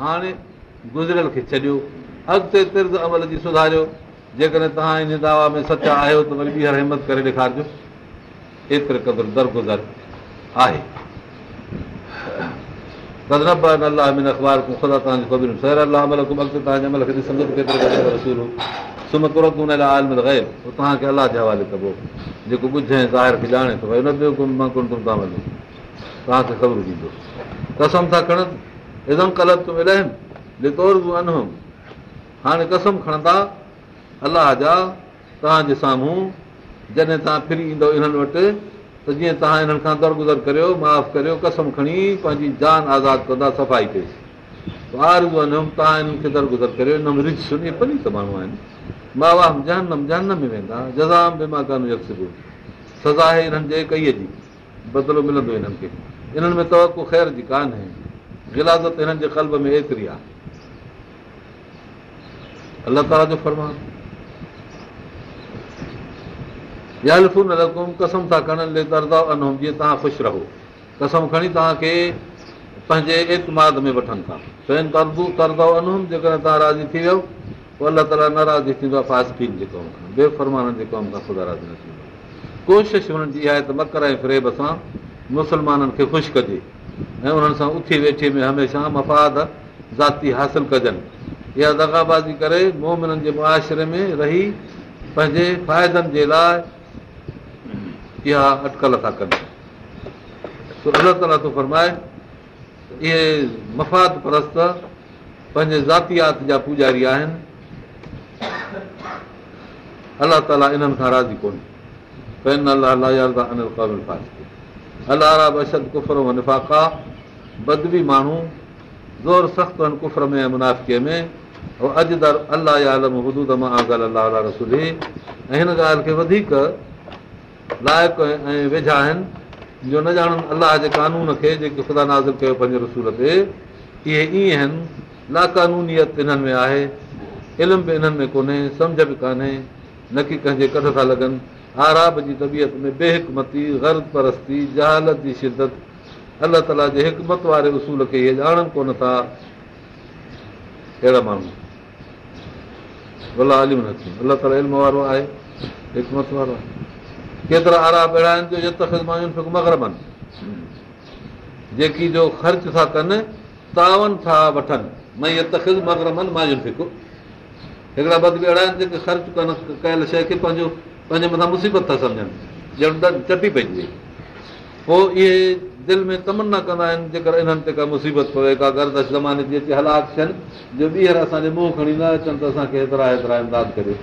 هاڻي گذريل کي ڇڏيو. اڳتي ترد عمل جي سڌاريو. جيڪڏهن توهان ان دعويٰ ۾ سچا آهيو ته وري ٻيهر همت ڪري ڏيکارجو. ايتري قدر درگزر آهي. حوالي ڪبو. جيڪو ٻڌ ۽ ظاهر کي ڄاڻي ٿو. ڀئي نه ٻيو ڪم مان ڪن تم توهان وڃو توهان کي خبر ڏيندو. قسم ٿا کڻن عزم ڪلب تون ملن طور تون انهم. هاڻي قسم کڻندا الله جا توهان جي سامهون جڏهن توهان ڦري ايندو انهن وٽ ته جيئن توهان انهن کان درگزر ڪريو معاف ڪريو قسم کڻي پنهنجي جان آزاد ڪندا صفائي ڪئي توهان انهن کي درگزر ڪريو هن رچ سني پني ته ماڻهو آهن. واهه جهنم جهنم ۾ ويندا جزام به مان ڪانه يڪسبو سزا آهي هنن جي ڪئيءَ جي بدلو ملندو هنن کي. انهن ۾ توڪو خير جي ڪانهي گلازت هنن جي ڪلب ۾ ايتري آهي. الله تالا جو فرمان. يالفون رقم قسم ٿا کڻن انهم جيئن توهان خوش رهو. قسم کڻي توهان کي پنهنجي اعتماد ۾ وٺن ٿا. جيڪڏهن توهان راضي ٿي ويو پوءِ الله تالا نارازي ٿيندو آهي فاسفين جي ڪم کان بيفرمانن جي ڪم کان خدا راضي نه ٿيندو ڪوشش هنن جي آهي ته مڪر ۽ فريب سان مسلمانن کي خوش ڪجي ۽ انهن سان اٿي ويٺي ۾ هميشه مفاد ذاتي حاصل ڪجن. اها دگابازي ڪري مومنن جي معاشري ۾ رهي پنهنجي فائدن جي لاءِ اها اٽڪل ٿا ڪن. الله تالا ٿو فرمائي اهي مفاد پرست پنهنجي ذاتيات جا پوڄاري آهن. الله تالا انهن کان راضي ڪونهي الله اشد ڪفر نفاقا بدبي ماڻهو زور سخت آهن ڪفر ۾۽ منافڪي ۾ اڄ در الله عالم حدود مان الله رسول ۽ هن ڳالهه کي وڌيڪ لائق ۽ ويجها آهن جو نه ڄاڻن الله جي قانون کي جيڪي خدا ناز ڪيو پنهنجي رسول تي اهي ائين آهن لاقانونيت انهن ۾ آهي علم به انهن ۾ ڪونهي سمجهه به ڪانهي نه ڪه ڪنهن جي ڪڍ ٿا لڳن آراب جي طبيعت ۾ بيهڪمتي غرد پرستي جهالت جي شدت الله تالا جي حڪمت واري اصول کي اهي ڄاڻن ڪونه ٿا اهڙا ماڻهو الله الم نه ٿيون الله تالا علم وارو آهي حڪمت وارو آهي ڪيترا آراب اهڙا آهن جو مگربن جيڪي جو خرچ ٿا ڪن تاون ٿا وٺن مگرمن ماين فڪ هڪڙا بد به اهڙا آهن جيڪي خرچ ڪن ڪيل شيءِ کي پنهنجو پنهنجي مٿان مصيبت ٿا سمجهن ڄڻ چٽي پئجي وئي پوءِ اهي دل ۾ تمنا ڪندا آهن جيڪر انهن تي ڪا مصيبت پوي ڪا گردش زماني جي اچي هلاڪ ٿين جو ٻيهر اسان جي منهن کڻي نه اچن ته اسان کي هيترا هيترا امداد ڪري.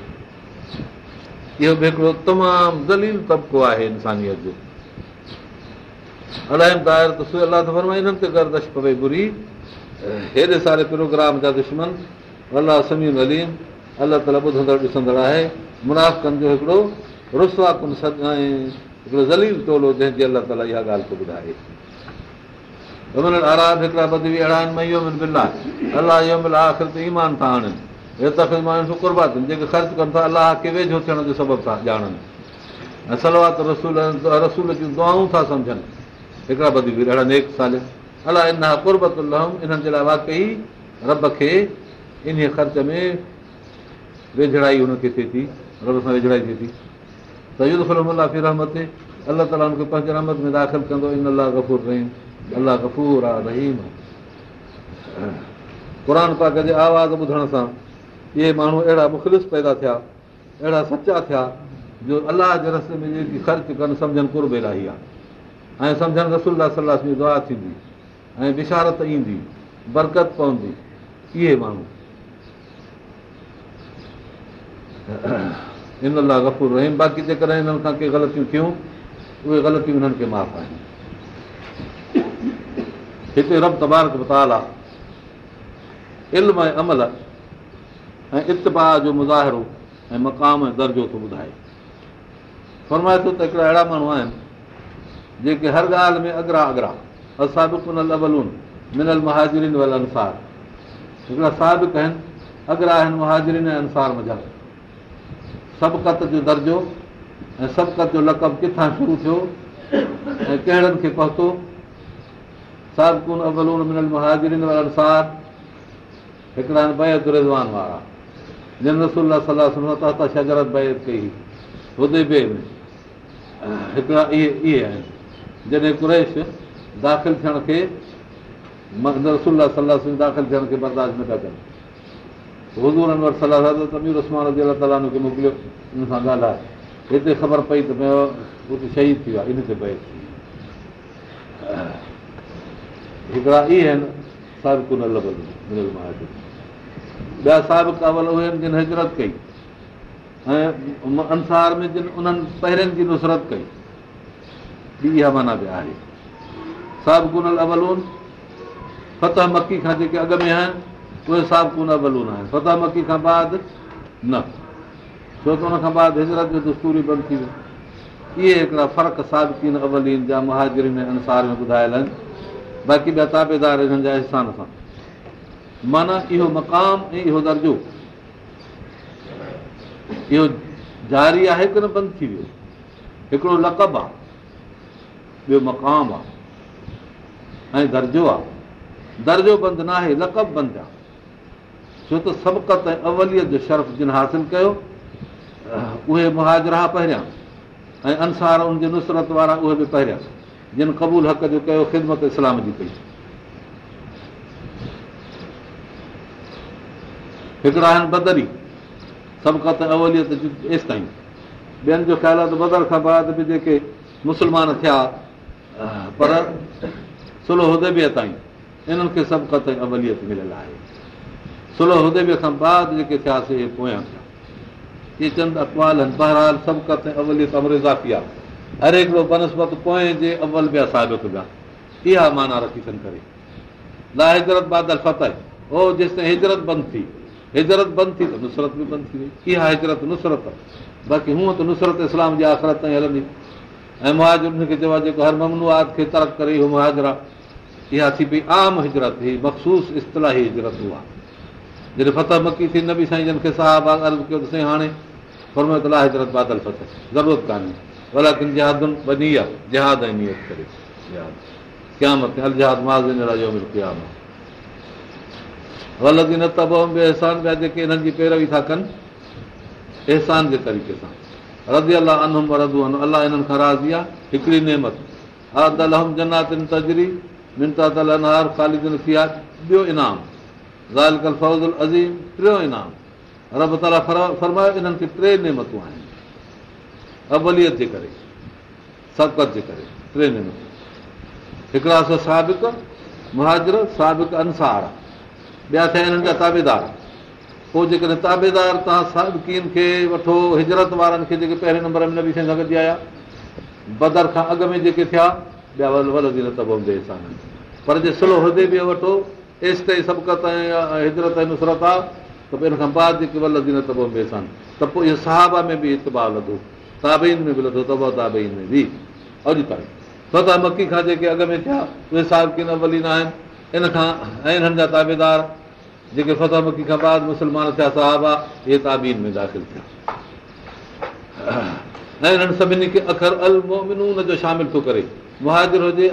اهو به هڪڙو تمام دليل طبقو آهي انسانيت جو. الائي داير ته الله فرمائي انهن تي گردش پوي بري. هيڏي ساري پروگرام جا دشمن الله سمين اليم الله تالا ٻڌندڙ ڏسندڙ آهي منافن جو هڪڙو رسوا ڪن ۽ هڪڙو ذليل ٽولو جنهن جي الله تالا اها ڳالهه ٿو ٻڌائي. آراب هڪڙا بدوي اهڙا آهن الله اهو مل آخر ته ايمان ٿا آڻن. ڪربات جيڪي خرچ ڪن ٿا الله کي ويجهو ٿيڻ جو سبب ٿا ڄاڻن. ۽ صلوات رسول رسول جون دعائون ٿا سمجهن. هڪڙا بدي به اهڙا نيڪ سال. الله ان ڪربت انهن جي لاءِ واقعي رب کي ان خرچ ۾ ويجهڙائي هن کي ٿئي ٿي رب سان ويجهڙائي ٿئي ٿي. ته الله في رحمت الله تالا هن کي پنهنجي رحمت ۾ داخل ڪندو. ان الله گفور رهيم. الله گفور آهي رهيم. قر پاڪ جي آواز ٻڌڻ سان اهي ماڻهو اهڙا مخلف پيدا ٿيا اهڙا سچا ٿيا جو الله جي رستي ۾ جيڪي خرچ ڪن سمجهن ڪرب الاهي آهي. ۽ سمجهن رسلا صلاح جي دعا ٿيندي ۽ بشارت ايندي برڪت پوندي. اهي ماڻهو ان لاءِ گفور رهيم. باقي جيڪڏهن هنن کان ڪي غلطيون ٿيون اهي غلطيون هنن کي معاف آهن. هتي رب تبارڪ بتال آهي علم ۽ عمل ۽ اتبا جو مظاهرو ۽ مقام ۽ درجو ٿو ٻڌائي. فرمائي ٿو ته هڪڙا اهڙا ماڻهو آهن جيڪي هر ڳالهه ۾ اگرا اگرا اسان منل مهاجرين ول انسار هڪڙا سابڪ آهن اگرا آهن مهاجرين ۽ انسار مزا سبقت جو درجو ۽ سبقت جو لقب ڪٿان شروع ٿيو ۽ ڪهڙن کي پهتو؟ ول انسار هڪڙا هڪڙا اهي اهي آهن. جڏهن ڪريش داخل ٿيڻ کي رسول صلاح داخل ٿيڻ کي برداشت ٿا ڪن حضور انور صلاح ته مير اسمان الا تالا موڪليو هن سان ڳالهائي. هتي خبر پئي ته هتي شهيد ٿي ويو آهي ان تي ٿي. هڪڙا اهي آهن سابق نه لڳل ٻيا سابق اول اهي آهن جن هجرت ڪئي. ۽ انسار ۾ جن انهن پهرين جي نصرت ڪئي. ٻي اها معنيٰ به آهي. سابڪن اولون فتح مڪي کان جيڪي اڳ ۾ آهن اهي سابڪن اولون آهن فتح مڪي کان بعد نه. ڇو ته هن کان بعد هجرت جو دستوري بند ٿي ويو اهي هڪڙا فرق سابڪين اولين جا مهاجرين انسار ۾ ٻڌايل آهن. باقي ٻيا تابيدار هنن جا احسان سان. معنيٰ اهو مقام ۽ اهو درجو. اهو جاري آهي ڪه نه بند ٿي ويو؟ هڪڙو لقب آهي ٻيو مقام آهي ۽ درجو آهي. درجو بند نه آهي لقب بند آهي ڇو ته سبقت ۽ اوليت جو شرف جن حاصل ڪيو اهي مهاجرا پهريان ۽ انسار ان جي نصرت وارا اهي به پهريان جن قبول حق جو ڪيو خدمت اسلام جي ڪئي. هڪڙا آهن بدري سبقت اوليت ايس تائين ٻين جو خيال آهي ته بدر کان بعد به جيڪي مسلمان ٿيا پر سلو هديبيءَ تائين انهن کي سبقت ۽ اوليت مليل آهي سلو هديبيءَ کان بعد جيڪي ٿياسين اهي پويان ٿيا اهي چند اڪوال آهن بهرحال سبقت ۽ اوليت اضافي آهي. هر هڪڙو بنسپت پوءِ جي اول ٻيا ثابت ٻيا. اها معنيٰ رکي اٿن ڪري. لا هجرت بادل فتح. او جيس تائين هجرت بند ٿي. هجرت بند ٿي ته نصرت به بند ٿي وئي. اها هجرت نصرت باقي هونئن ته نصرت اسلام جي آخرت تائين هلندي. ۽ مهاجر کي چئبو آهي جيڪو هر ممنوئات کي ترڪ ڪري اهو مهاجرا اها ٿي پئي عام هجرت هي مکسوس استلاهي هجرت هئا جڏهن فتح مڪي ٿي نه به سائين جن کي صاحب عرض ڪيو ته سائين هاڻي فرمايو ته لا هجرت بادل فتح ضرورت ڪانهي ڀلا ڪن جهادن بني آهي جهاد ۽ نيت ڪري قيامت الجهاد مازن قيامت ولدي نه تب احسان ٻيا جيڪي هنن جي پيروي ٿا ڪن احسان جي طريقي سان رزي الله انهم ردو الله هنن کان راضي آهي هڪڙي نيمت آدلهم جناتن تجري منتا تل انهار خالدن ٻيو انعام زال ڪل فوزل عظيم ٽيون انعام رب تالا فرمايو انهن کي ٽي نيمتون آهن ابليت جي ڪري سبقت جي ڪري ٽي نيمتون هڪڙا سابڪ مهاجر سابڪ انسار ٻيا ٿيا هنن جا تابيدار پوءِ جيڪڏهن تابيدار توهان سابڪين کي وٺو هجرت وارن کي جيڪي پهرين نمبر ۾ نه سان گڏجي آيا بدر کان اڳ ۾ جيڪي ٿيا ٻيا نه طبي پر جي سلو هجي به وٺو ايس تائين سبقت ۽ هجرت ۽ نصرت آهي ته پوءِ هن کان بعد جيڪي ولدي نه تبو بيسان ته پوءِ اهو صحابه ۾ به اتبا لڌو تابين ۾ به لڌو تبو تابين ۾ به اڄ تائين فتا مڪي کان جيڪي اڳ ۾ ٿيا اهي صاحب ولي نه آهن ان کان ۽ هنن جا تابيدار جيڪي فتح مڪي کان بعد مسلمان ٿيا صاحبه اهي تابين ۾ داخل ٿيا ۽ هنن سڀني کي اکر ال مومنون جو شامل ٿو ڪري مهاجر هجي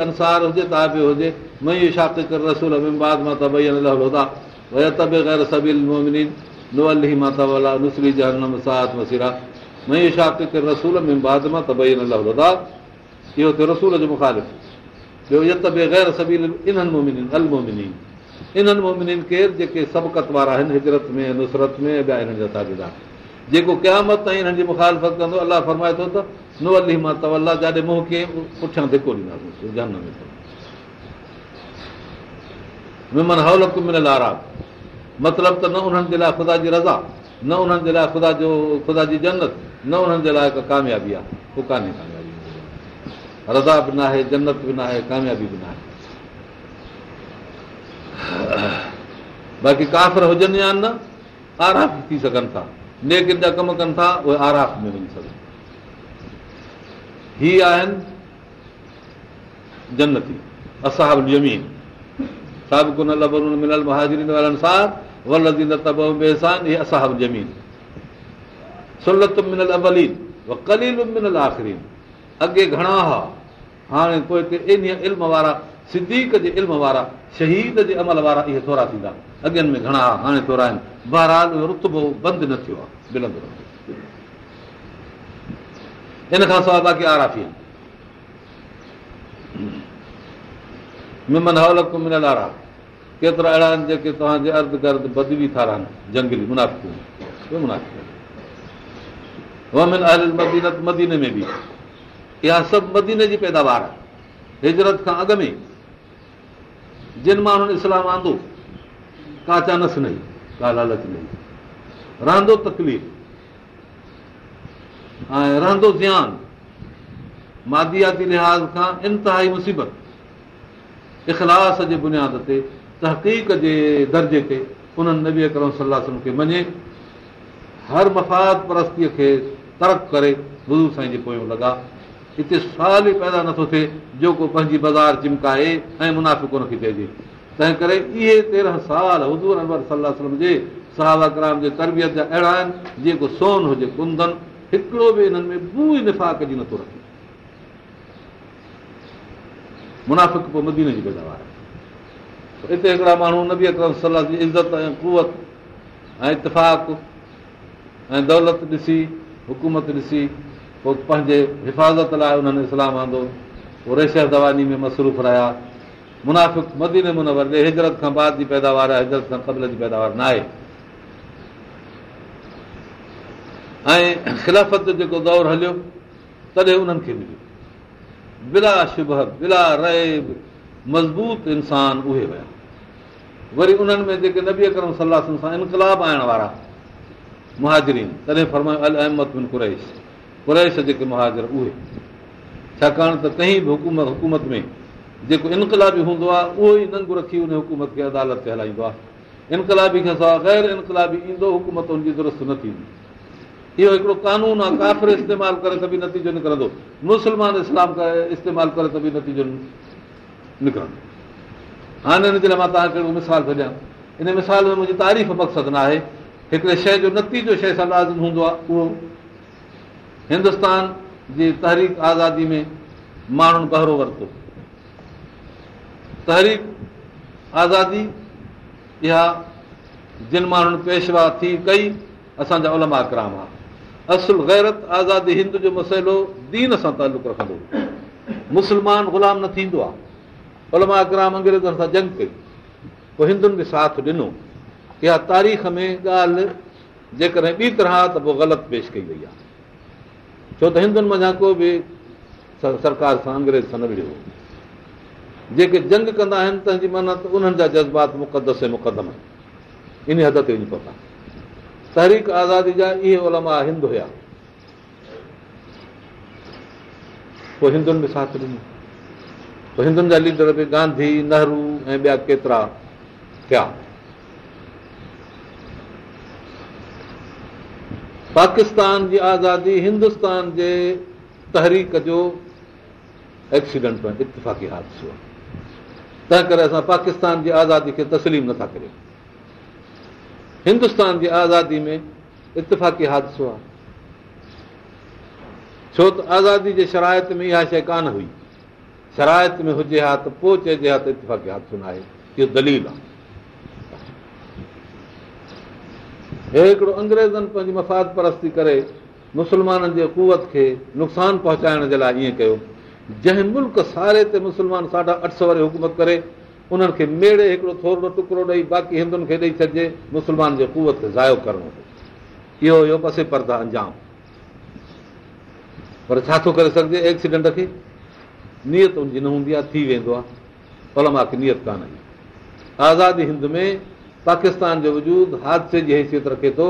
ڪير جيڪي سبقت وارا آهن هجرت ۾ نصرت ۾ جيڪو قيامت تائين الله فرمائي ٿو ته نو علي مان تولا جاڏي منهن ڪيئن پٺيان ڌڪو ڏينداسين هولڪ مليل آرام مطلب ته نه انهن جي لاءِ خدا جي رضا نه انهن جي لاءِ خدا جو خدا جي جنت نه انهن جي لاءِ ڪاميابي آهي. اهو ڪانهي ڪاميابي. رضا به نه آهي جنت به نه آهي ڪاميابي به نه آهي باقي ڪافر هجن يا نه آراف ٿي سگهن ٿا. نيڪن جا ڪم ڪن ٿا اهي آراف ۾ وڃي سگهن هي آهن جنتي اساب زمين سابڪن لبرن ملل مهاجرين وارن سان ولدي نه تب بيسان اهي اساب زمين سلت منل ابلين و ڪليل منل آخرين اڳي گهڻا هئا هاڻي پوءِ ان علم وارا سديڪ جي علم وارا شهيد جي عمل وارا اهي ٿورا ٿيندا اڳين ۾ گهڻا هاڻي ٿورا آهن بهرحال رتبو بند نه ٿيو آهي ملندو ان کان سواءِ باقي آرافي ممن هولڪ مليل آرا ڪيترا اهڙا آهن جيڪي توهان جي ارڌ گرد بدوي ٿا رهن جنگلي منافڪ مديني ۾ به اها سڀ مديني جي پيداوار آهي هجرت کان اڳ ۾ جن ماڻهن اسلام آندو ڪا چانس نه ڪا لالچ نه رهندو تڪليف ۽ رهندو زيان مادياتي لحاظ کان انتهائي مصيبت. اخلاص جي بنياد تي تحقيق جي درجي تي انهن نبي اڪرم صلاح کي مڃي هر مفاد پرستيءَ کي ترڪ ڪري بزرگ سائين جي پويان لڳا. هتي سوال ئي پيدا نٿو ٿئي جيڪو پنهنجي بازار چمڪائي ۽ منافعو ڪونه کي چئجي تنهن ڪري اهي تيرهن سال حضور انور صلاح جي ڪرام جي تربيت جا اهڙا آهن جيڪو سون هجي ڪندن هڪڙو به هنن ۾ بو ئي نفاق جي نٿو رکي منافڪ پوءِ مديني جي پيداوار هتي هڪڙا ماڻهو نبي اڪرم صلاح جي عزت ۽ ڪوت ۽ اتفاق ۽ دولت ڏسي حڪومت ڏسي پوءِ پنهنجي حفاظت لاءِ انهن اسلام آندو پوءِ ريشر دواني ۾ مصروف رهيا منافڪ مديني منور هجرت کان بعد جي پيداوار آهي هجرت کان قبل جي پيداوار نه آهي ۽ خلافت جو جيڪو دور هليو تڏهن انهن کي مليو. بلا شڀ بلا رهي مضبوط انسان اهي ويا وري انهن ۾ جيڪي نبي اڪرم صلاح سان انڪلاب آڻڻ وارا مهاجرين تڏهن فرمايو ال احمد بن ڪريش. ڪريش جيڪي مهاجر اهي. ڇاڪاڻ ته ڪنهن به حڪومت حڪومت ۾ جيڪو انڪلابي هوندو آهي اهو ئي ننگ رکي ان حڪومت کي عدالت تي هلائيندو آهي. انڪلابي کان سواءِ غير انڪلابي ايندو حڪومت هن جي درست نه ٿيندي اهو هڪڙو قانون آهي ڪافر استعمال ڪري ته به نتيجو نڪرندو. مسلمان اسلام استعمال ڪري ته به نتيجو نڪرندو. هاڻي هن جي لاءِ مان توهان کي هڪڙو مثال ٿو ڏيان. ان مثال ۾ منهنجي تعريف مقصد نه آهي. هڪڙي شيءِ جو نتيجو شيءِ سان لازم هوندو آهي اهو هندستان جي تحريڪ آزادي ۾ ماڻهن بهرو ورتو. تحريڪ آزادي اها جن ماڻهن پيشوا ٿي ڪئي اسان جا علماء ڪرام آهي اصل گيرت آزادي هند جو مسئلو دين سان تعلق رکندو مسلمان غلام نه ٿيندو آهي علماء ڪرام انگريزن سان جنگ ڪئي پوءِ هندن به ساٿ ڏنو اها تاريخ ۾ ڳالهه جيڪڏهن ٻي طرح ته پوءِ غلط پيش ڪئي وئي آهي ڇو ته هندن مڃان ڪو به سرڪار سان انگريز سان نه وڙهيو جيڪي جنگ ڪندا آهن تنهنجي معنيٰ ته انهن جا جذبات مقدس ۽ مقدم آهن ان حد تي وڃي پهتا تحريڪ آزادي جا اهي اولما هند هئا. پوءِ هندن به ساٿ ڏنو. پوءِ هندن جا ليڊر به گانڌي نهرو ۽ ٻيا ڪيترا ٿيا. پاڪستان جي آزادي هندستان جي تحريڪ جو ايڪسيڊنٽ اتفاقي حادثو آهي. تنهن ڪري اسان پاڪستان جي آزادي کي تسليم نٿا ڪريون هندستان جي آزادي ۾ اتفاقي حادثو آهي. ڇو ته آزادي جي شرائت ۾ اها شيءِ ڪانه هئي. شرائت ۾ هجي ها ته پوءِ چئجي ها ته اتفاقي حادثو نه آهي اهو دليل آهي. هي هڪڙو انگريزن پنهنجي مفاد پرستي ڪري مسلمانن جي ڪوت کي نقصان پهچائڻ جي لاءِ ائين ڪيو جنهن ملڪ ساري تي مسلمان ساڍا اٺ سؤ واري حڪومت ڪري انهن کي ميڙي هڪڙو ٿورو ٽڪڙو ڏيئي باقي هندن کي ڏيئي ڇڏجي مسلمان جي ڪوت کي زايو ڪرڻو اهو هيو پسي پردا انجام. پر ڇا ٿو ڪري سگهجي ايڪسيڊنٽ کي؟ نيت هن جي نه هوندي آهي ٿي ويندو آهي. پل مان نيت ڪانه آئي آزادي هند ۾ پاڪستان جو وجود حادثي جي حيثيت رکي ٿو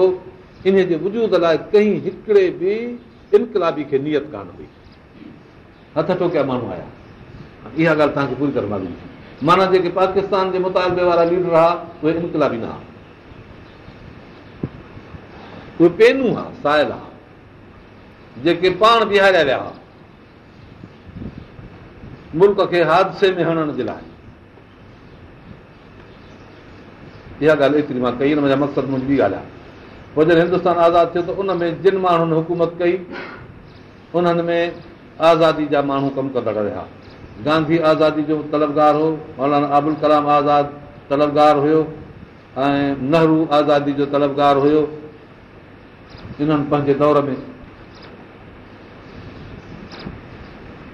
ان جي وجود لاءِ ڪنهن هڪڙي به انڪلابي کي نيت ڪانه هئي. هٿ ٽوڪيا ماڻهو آيا. اها ڳالهه توهان کي پوري طرح معنيٰ جيڪي پاڪستان جي مطالبي وارا ليڊر هئا اهي انڪلابي نه هئا اهي پينو هئا ساحل هئا جيڪي پاڻ بيهاريا ويا هئا ملڪ کي حادثي ۾ هڻڻ جي لاءِ. اها ڳالهه ايتري مان ڪئي منهنجا مقصد منهنجي ٻي ڳالهه آهي. پوءِ جڏهن هندستان آزاد ٿيو ته ان ۾ جن ماڻهن حڪومت ڪئي انهن ۾ آزادي جا ماڻهو ڪم ڪندڙ رهيا گانڌي آزادي جو تلبگار هو مولانا ابل ڪلام آزاد تلبگار هيو ۽ نهرو آزادي جو تلبگار هيو. انهن پنهنجي دور ۾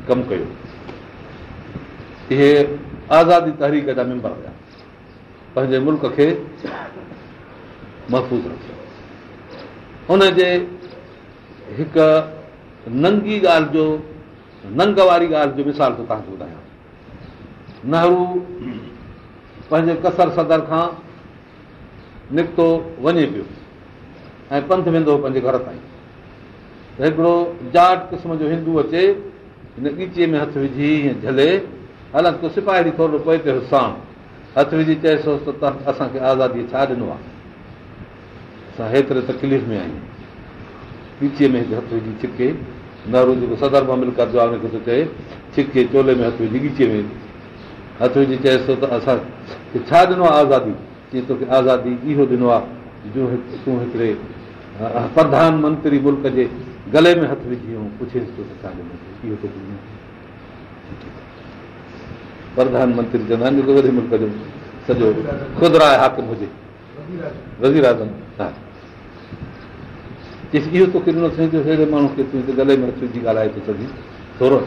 ڪم ڪيو. اهي آزادي تحريڪ جا ميمبر هئا. پنهنجي ملڪ کي محفوظ رکيو. هن جي هڪ ننگي ڳالهه جو ننگ واري ڳالهه جو مثال ٿو توهان کي ٻڌايان. نهرو پنهنجي ڪسر صدر کان نڪتو وڃي پيو ۽ پنڌ ويندو پنهنجي گهر تائين. ته هڪڙو جاٽ قسم جو هندو اچي هن ڳيچيءَ ۾ هٿ وجهي جهلي حالانڪه تون سپاهي ٿورو پوءِ تي ساڻ. هٿ وجهي چئيس ته اسان کي آزادي ڇا ڏنو آهي؟ اسان هيتري تڪليف ۾ آهيون. ڳيچيءَ ۾ هٿ وجهي ڇڪي نهرو جيڪو صدر مان ملڪت جو آهي هن کي ٿو چئي ڇڪي چولي ۾ هٿ وجهي ڳيچيءَ ۾. هٿ وجهي چئيس ته اسان کي ڇا ڏنو آهي آزادي؟ جيئن توکي آزادي اهو ڏنو آهي جو تون هڪڙي پرڌان منتري ملڪ جي گلي ۾ هٿ وجهي ۽ پڇيس ٿو ته ڇا ڏنو اهو ٿو پرڌان منتري چوندا آهن جيڪو وڏي ملڪ جو سڄو خدرائي حاڪم هجي. وزير اعظم ها اهو توکي ڏنو سائين جو اهڙي ماڻهو کي تون گلي ۾ هٿ وجهي ڳالهائي ٿو سگهي. ٿورو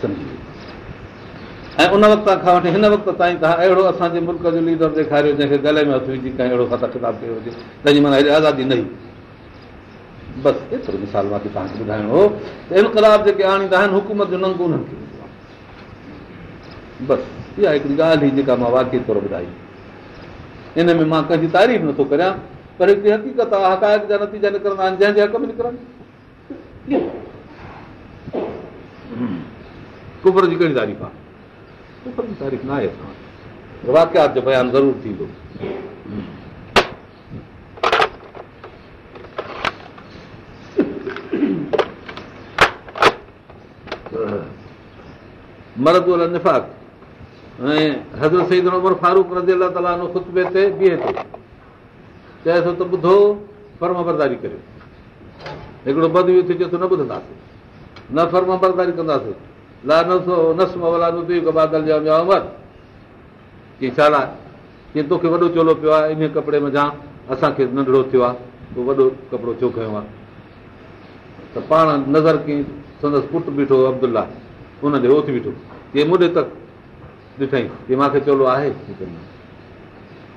سمجهي ۽ ان وقت کان وٺي هن وقت تائين توهان اهڙو اسان جي ملڪ جو ليڊر ڏيکاريو جنهن کي گلي ۾ هٿ وجهي ڪنهن اهڙو خطا ڪتاب ڪيو هجي. تنهنجي معنيٰ هيڏي آزادي نه بس ايترو مثال مون کي توهان کي ٻڌائڻو هو ته انڪلاب جيڪي آڻيندا آهن حڪومت جو ننگ انهن کي بس اها هڪڙي ڳالهه ئي جيڪا مان واقعي طور ٻڌائي. ان ۾ مان ڪنهن جي تعريف نٿو ڪريان پر هڪڙي حقيقت آهي هقائق جا نتيجا نڪرندا آهن جنهن جي حق ۾ نڪرن ڪبر جي ڪهڙي تعريف آهي؟ ڪبر جي تعريف نه آهي واڪيات جو بيان ضرور ٿيندو. مرد نفاق ۽ حضرت سعيد عمر فاروڪ رزي الا تالا ختبي تي بيهي ٿو چئي ٿو ته ٻڌو فرم برداري ڪريو. هڪڙو بدوي ٿي چئي ٿو نه ٻڌنداسين. نه فرم برداري ڪنداسين. لا نسو ڇا لاءِ؟ ڪيئن توکي وڏو چولو پيو آهي ان ڪپڙي ۾ اسان کي ننڍڙو ٿيو آهي پوءِ وڏو ڪپڙو ڇو کيو آهي. ته پاڻ نظر ڪيئن سندس پٽ بيٺو ابدلا هن جي اٿي بيٺو. ڪيئن مڏي تڪ ڏٺئي ڪه مون کي چولو آهي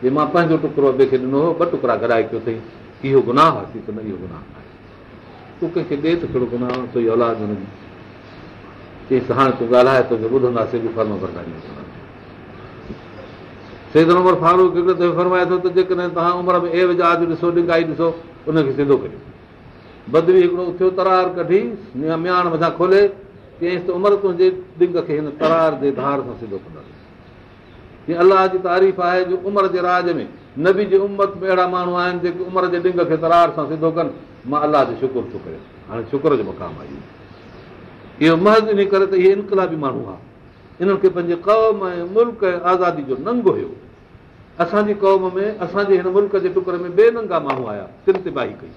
جي مان پنهنجو ٽڪڙو ٻئي کي ڏنو ٻه ٽڪڙا گهرائي ڪيو اٿئي اهو گناهه آهي ته نه اهو گناهه آهي تون ڪنهن کي ڏي ته ڪهڙو گناهه تنهنجي اولاد هن جي چئيس هاڻي تون ڳالهائي توکي ٻڌنداسين به فرم برداري سيد نمبر فاروڪ هڪڙو دفعي فرمائي ٿو ته جيڪڏهن توهان عمر ۾ اي وجاج ڏسو ڏنگائي ڏسو ان کي سڌو ڪريو بدري هڪڙو اٿيو ترار ڪڍي مياڻ مٿان کولي چيئينس ته عمر تنهنجي ڏنگ کي هن ترار جي ڌار سان سڌو ڪنداسين الله جي تعريف آهي جو عمر جي راج ۾ نبي جي امت ۾ اهڙا ماڻهو آهن جيڪي عمر جي ڏنگ کي ترار سان سڌو ڪن. مان الله جو شڪر ٿو ڪيان هاڻي شڪر جو مقام آهي اهو. محض ان ڪري ته اهي انڪلابي ماڻهو آهي انهن کي پنهنجي قوم ۽ ملڪ ۽ آزادي جو ننگ هيو. اسان جي قوم ۾ اسان جي هن ملڪ جي ٽڪر ۾ بيننگا ماڻهو آيا تن تباهي ڪئي.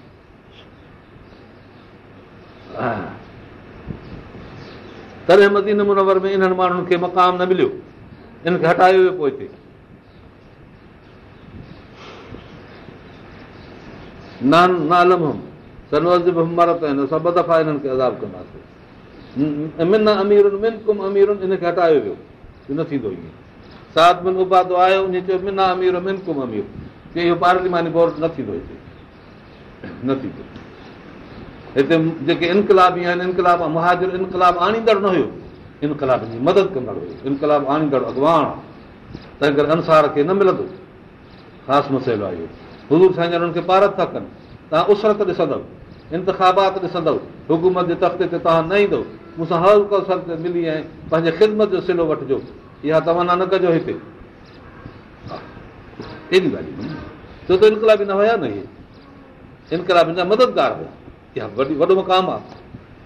تڏهن مدين منور ۾ انهن ماڻهن کي مقام نه مليو هن کي هٽايو ويو پوءِ هتي نالم مورتي آهن اسان ٻه دفعا هنن کي عذاب ڪنداسين اميرن من ڪم اميرن هن کي هٽايو ويو نه ٿيندو ائين سات من ابادو آيو ان چيو منا امير من ڪم امير ڪه اهو پارلماني بورڊ نه ٿيندو هتي نه ٿيندو هتي جيڪي انڪلابي آهن انڪلاب مهاجر انڪلاب آڻيندڙ نه هيو انڪلاب جي مدد ڪندڙ هيو انڪلاب آڻيندڙ اڳواڻ تنهن ڪري انسار کي نه ملندو خاص مسئلو آهي اهو حضور سائين جن کي پارت ٿا ڪن توهان اسرت ڏسندؤ انتکابات ڏسندؤ حڪومت جي تختي تي توهان نه ايندو مون سان هر ڪوثر تي ملي ۽ پنهنجي خدمت جو سلو وٺجو اها تمنا نه ڪجو هتي ايڏي ڳالهه ڇو ته جا مددگار هئا اها وڏي وڏو مقام آهي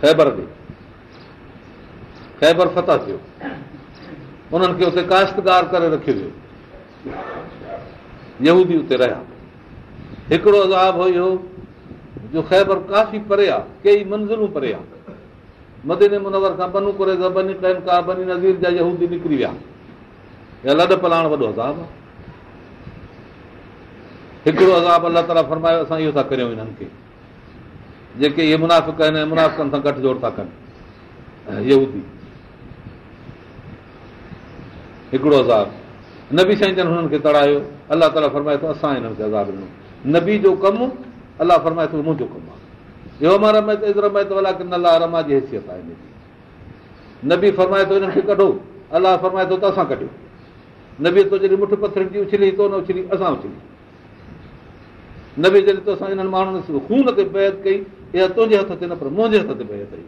خيبر ڏي خيبر فتح ٿيو انهن کي اتي ڪاشتگار ڪري رکيو ويو يهودي اتي رهيا هڪڙو عذاب هو اهو جو خيبر ڪافي پري آهي ڪئي منزلون پري آهي مديني منور کان بنو ڪري بني ڪا بني نذير جا يهودي نڪري ويا. يا لڏ پلاڻ وڏو عذاب آهي هڪڙو عذاب الله تالا فرمايو اسان اهو ٿا ڪريون هنن کي جيڪي اهي منافڪ آهن منافڪن سان گٺجوڙ ٿا ڪن. يهودي. هڪڙو عذاب. نه به سائين جن هنن کي تڙايو. الله تالا فرمائي ٿو اسان هنن کي عذاب ڏنو. نبي جو ڪم الله فرمائي ٿو منهنجو ڪم آهي. اهو مان رمي رمي الله ڪه الله رما جي حيثيت آهي هن جي. نبي فرمائي ٿو هنن کي ڪڍو. الله فرمائي ٿو ته اسان ڪڍيو. نبي تو جڏهن مٺ پٿرن جي اڇلي تو نه اڇلي اسان اڇلي. نبي جڏهن تو اسان هنن ماڻهن خون تي بيهت ڪئي اها تنهنجي هٿ تي نه پر منهنجي هٿ تي بيهت ڪئي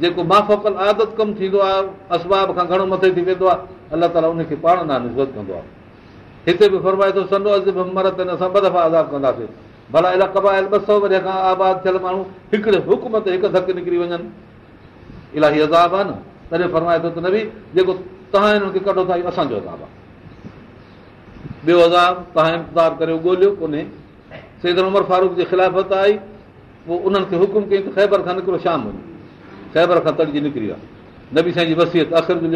جيڪو مافل عادت ڪم ٿيندو آهي اسباب کان گهڻو مٿي ٿي ويندو آهي الله تالا ان کي پاڻ نه نزت ڪندو آهي. هتي به فرمائي ٿو سنهو مورتي اسان ٻه دفعا آزاب ڪنداسين. ڀلا اهڙا ڪبايل ٻه سؤ وري کان آباد ٿيل ماڻهو هڪڙي حڪم تي هڪ ڌڪ نڪري وڃن. الاهي عذاب آهي نه تڏهن فرمائي ٿو ته نه به جيڪو توهان هنن کي ڪڍو ٿا اهو اسان جو عذاب آهي. ٻيو عذاب توهان انتظار ڪريو ڳولهيو ڪونهي. سيدر عمر فاروڪ جي خلافت آئي پوءِ انهن کي حڪم ڪئي ته خيبر کان نڪرو شام وڃو خيبر کان تڙجي نڪري ويا نبي سائين جي وسيت آخر جو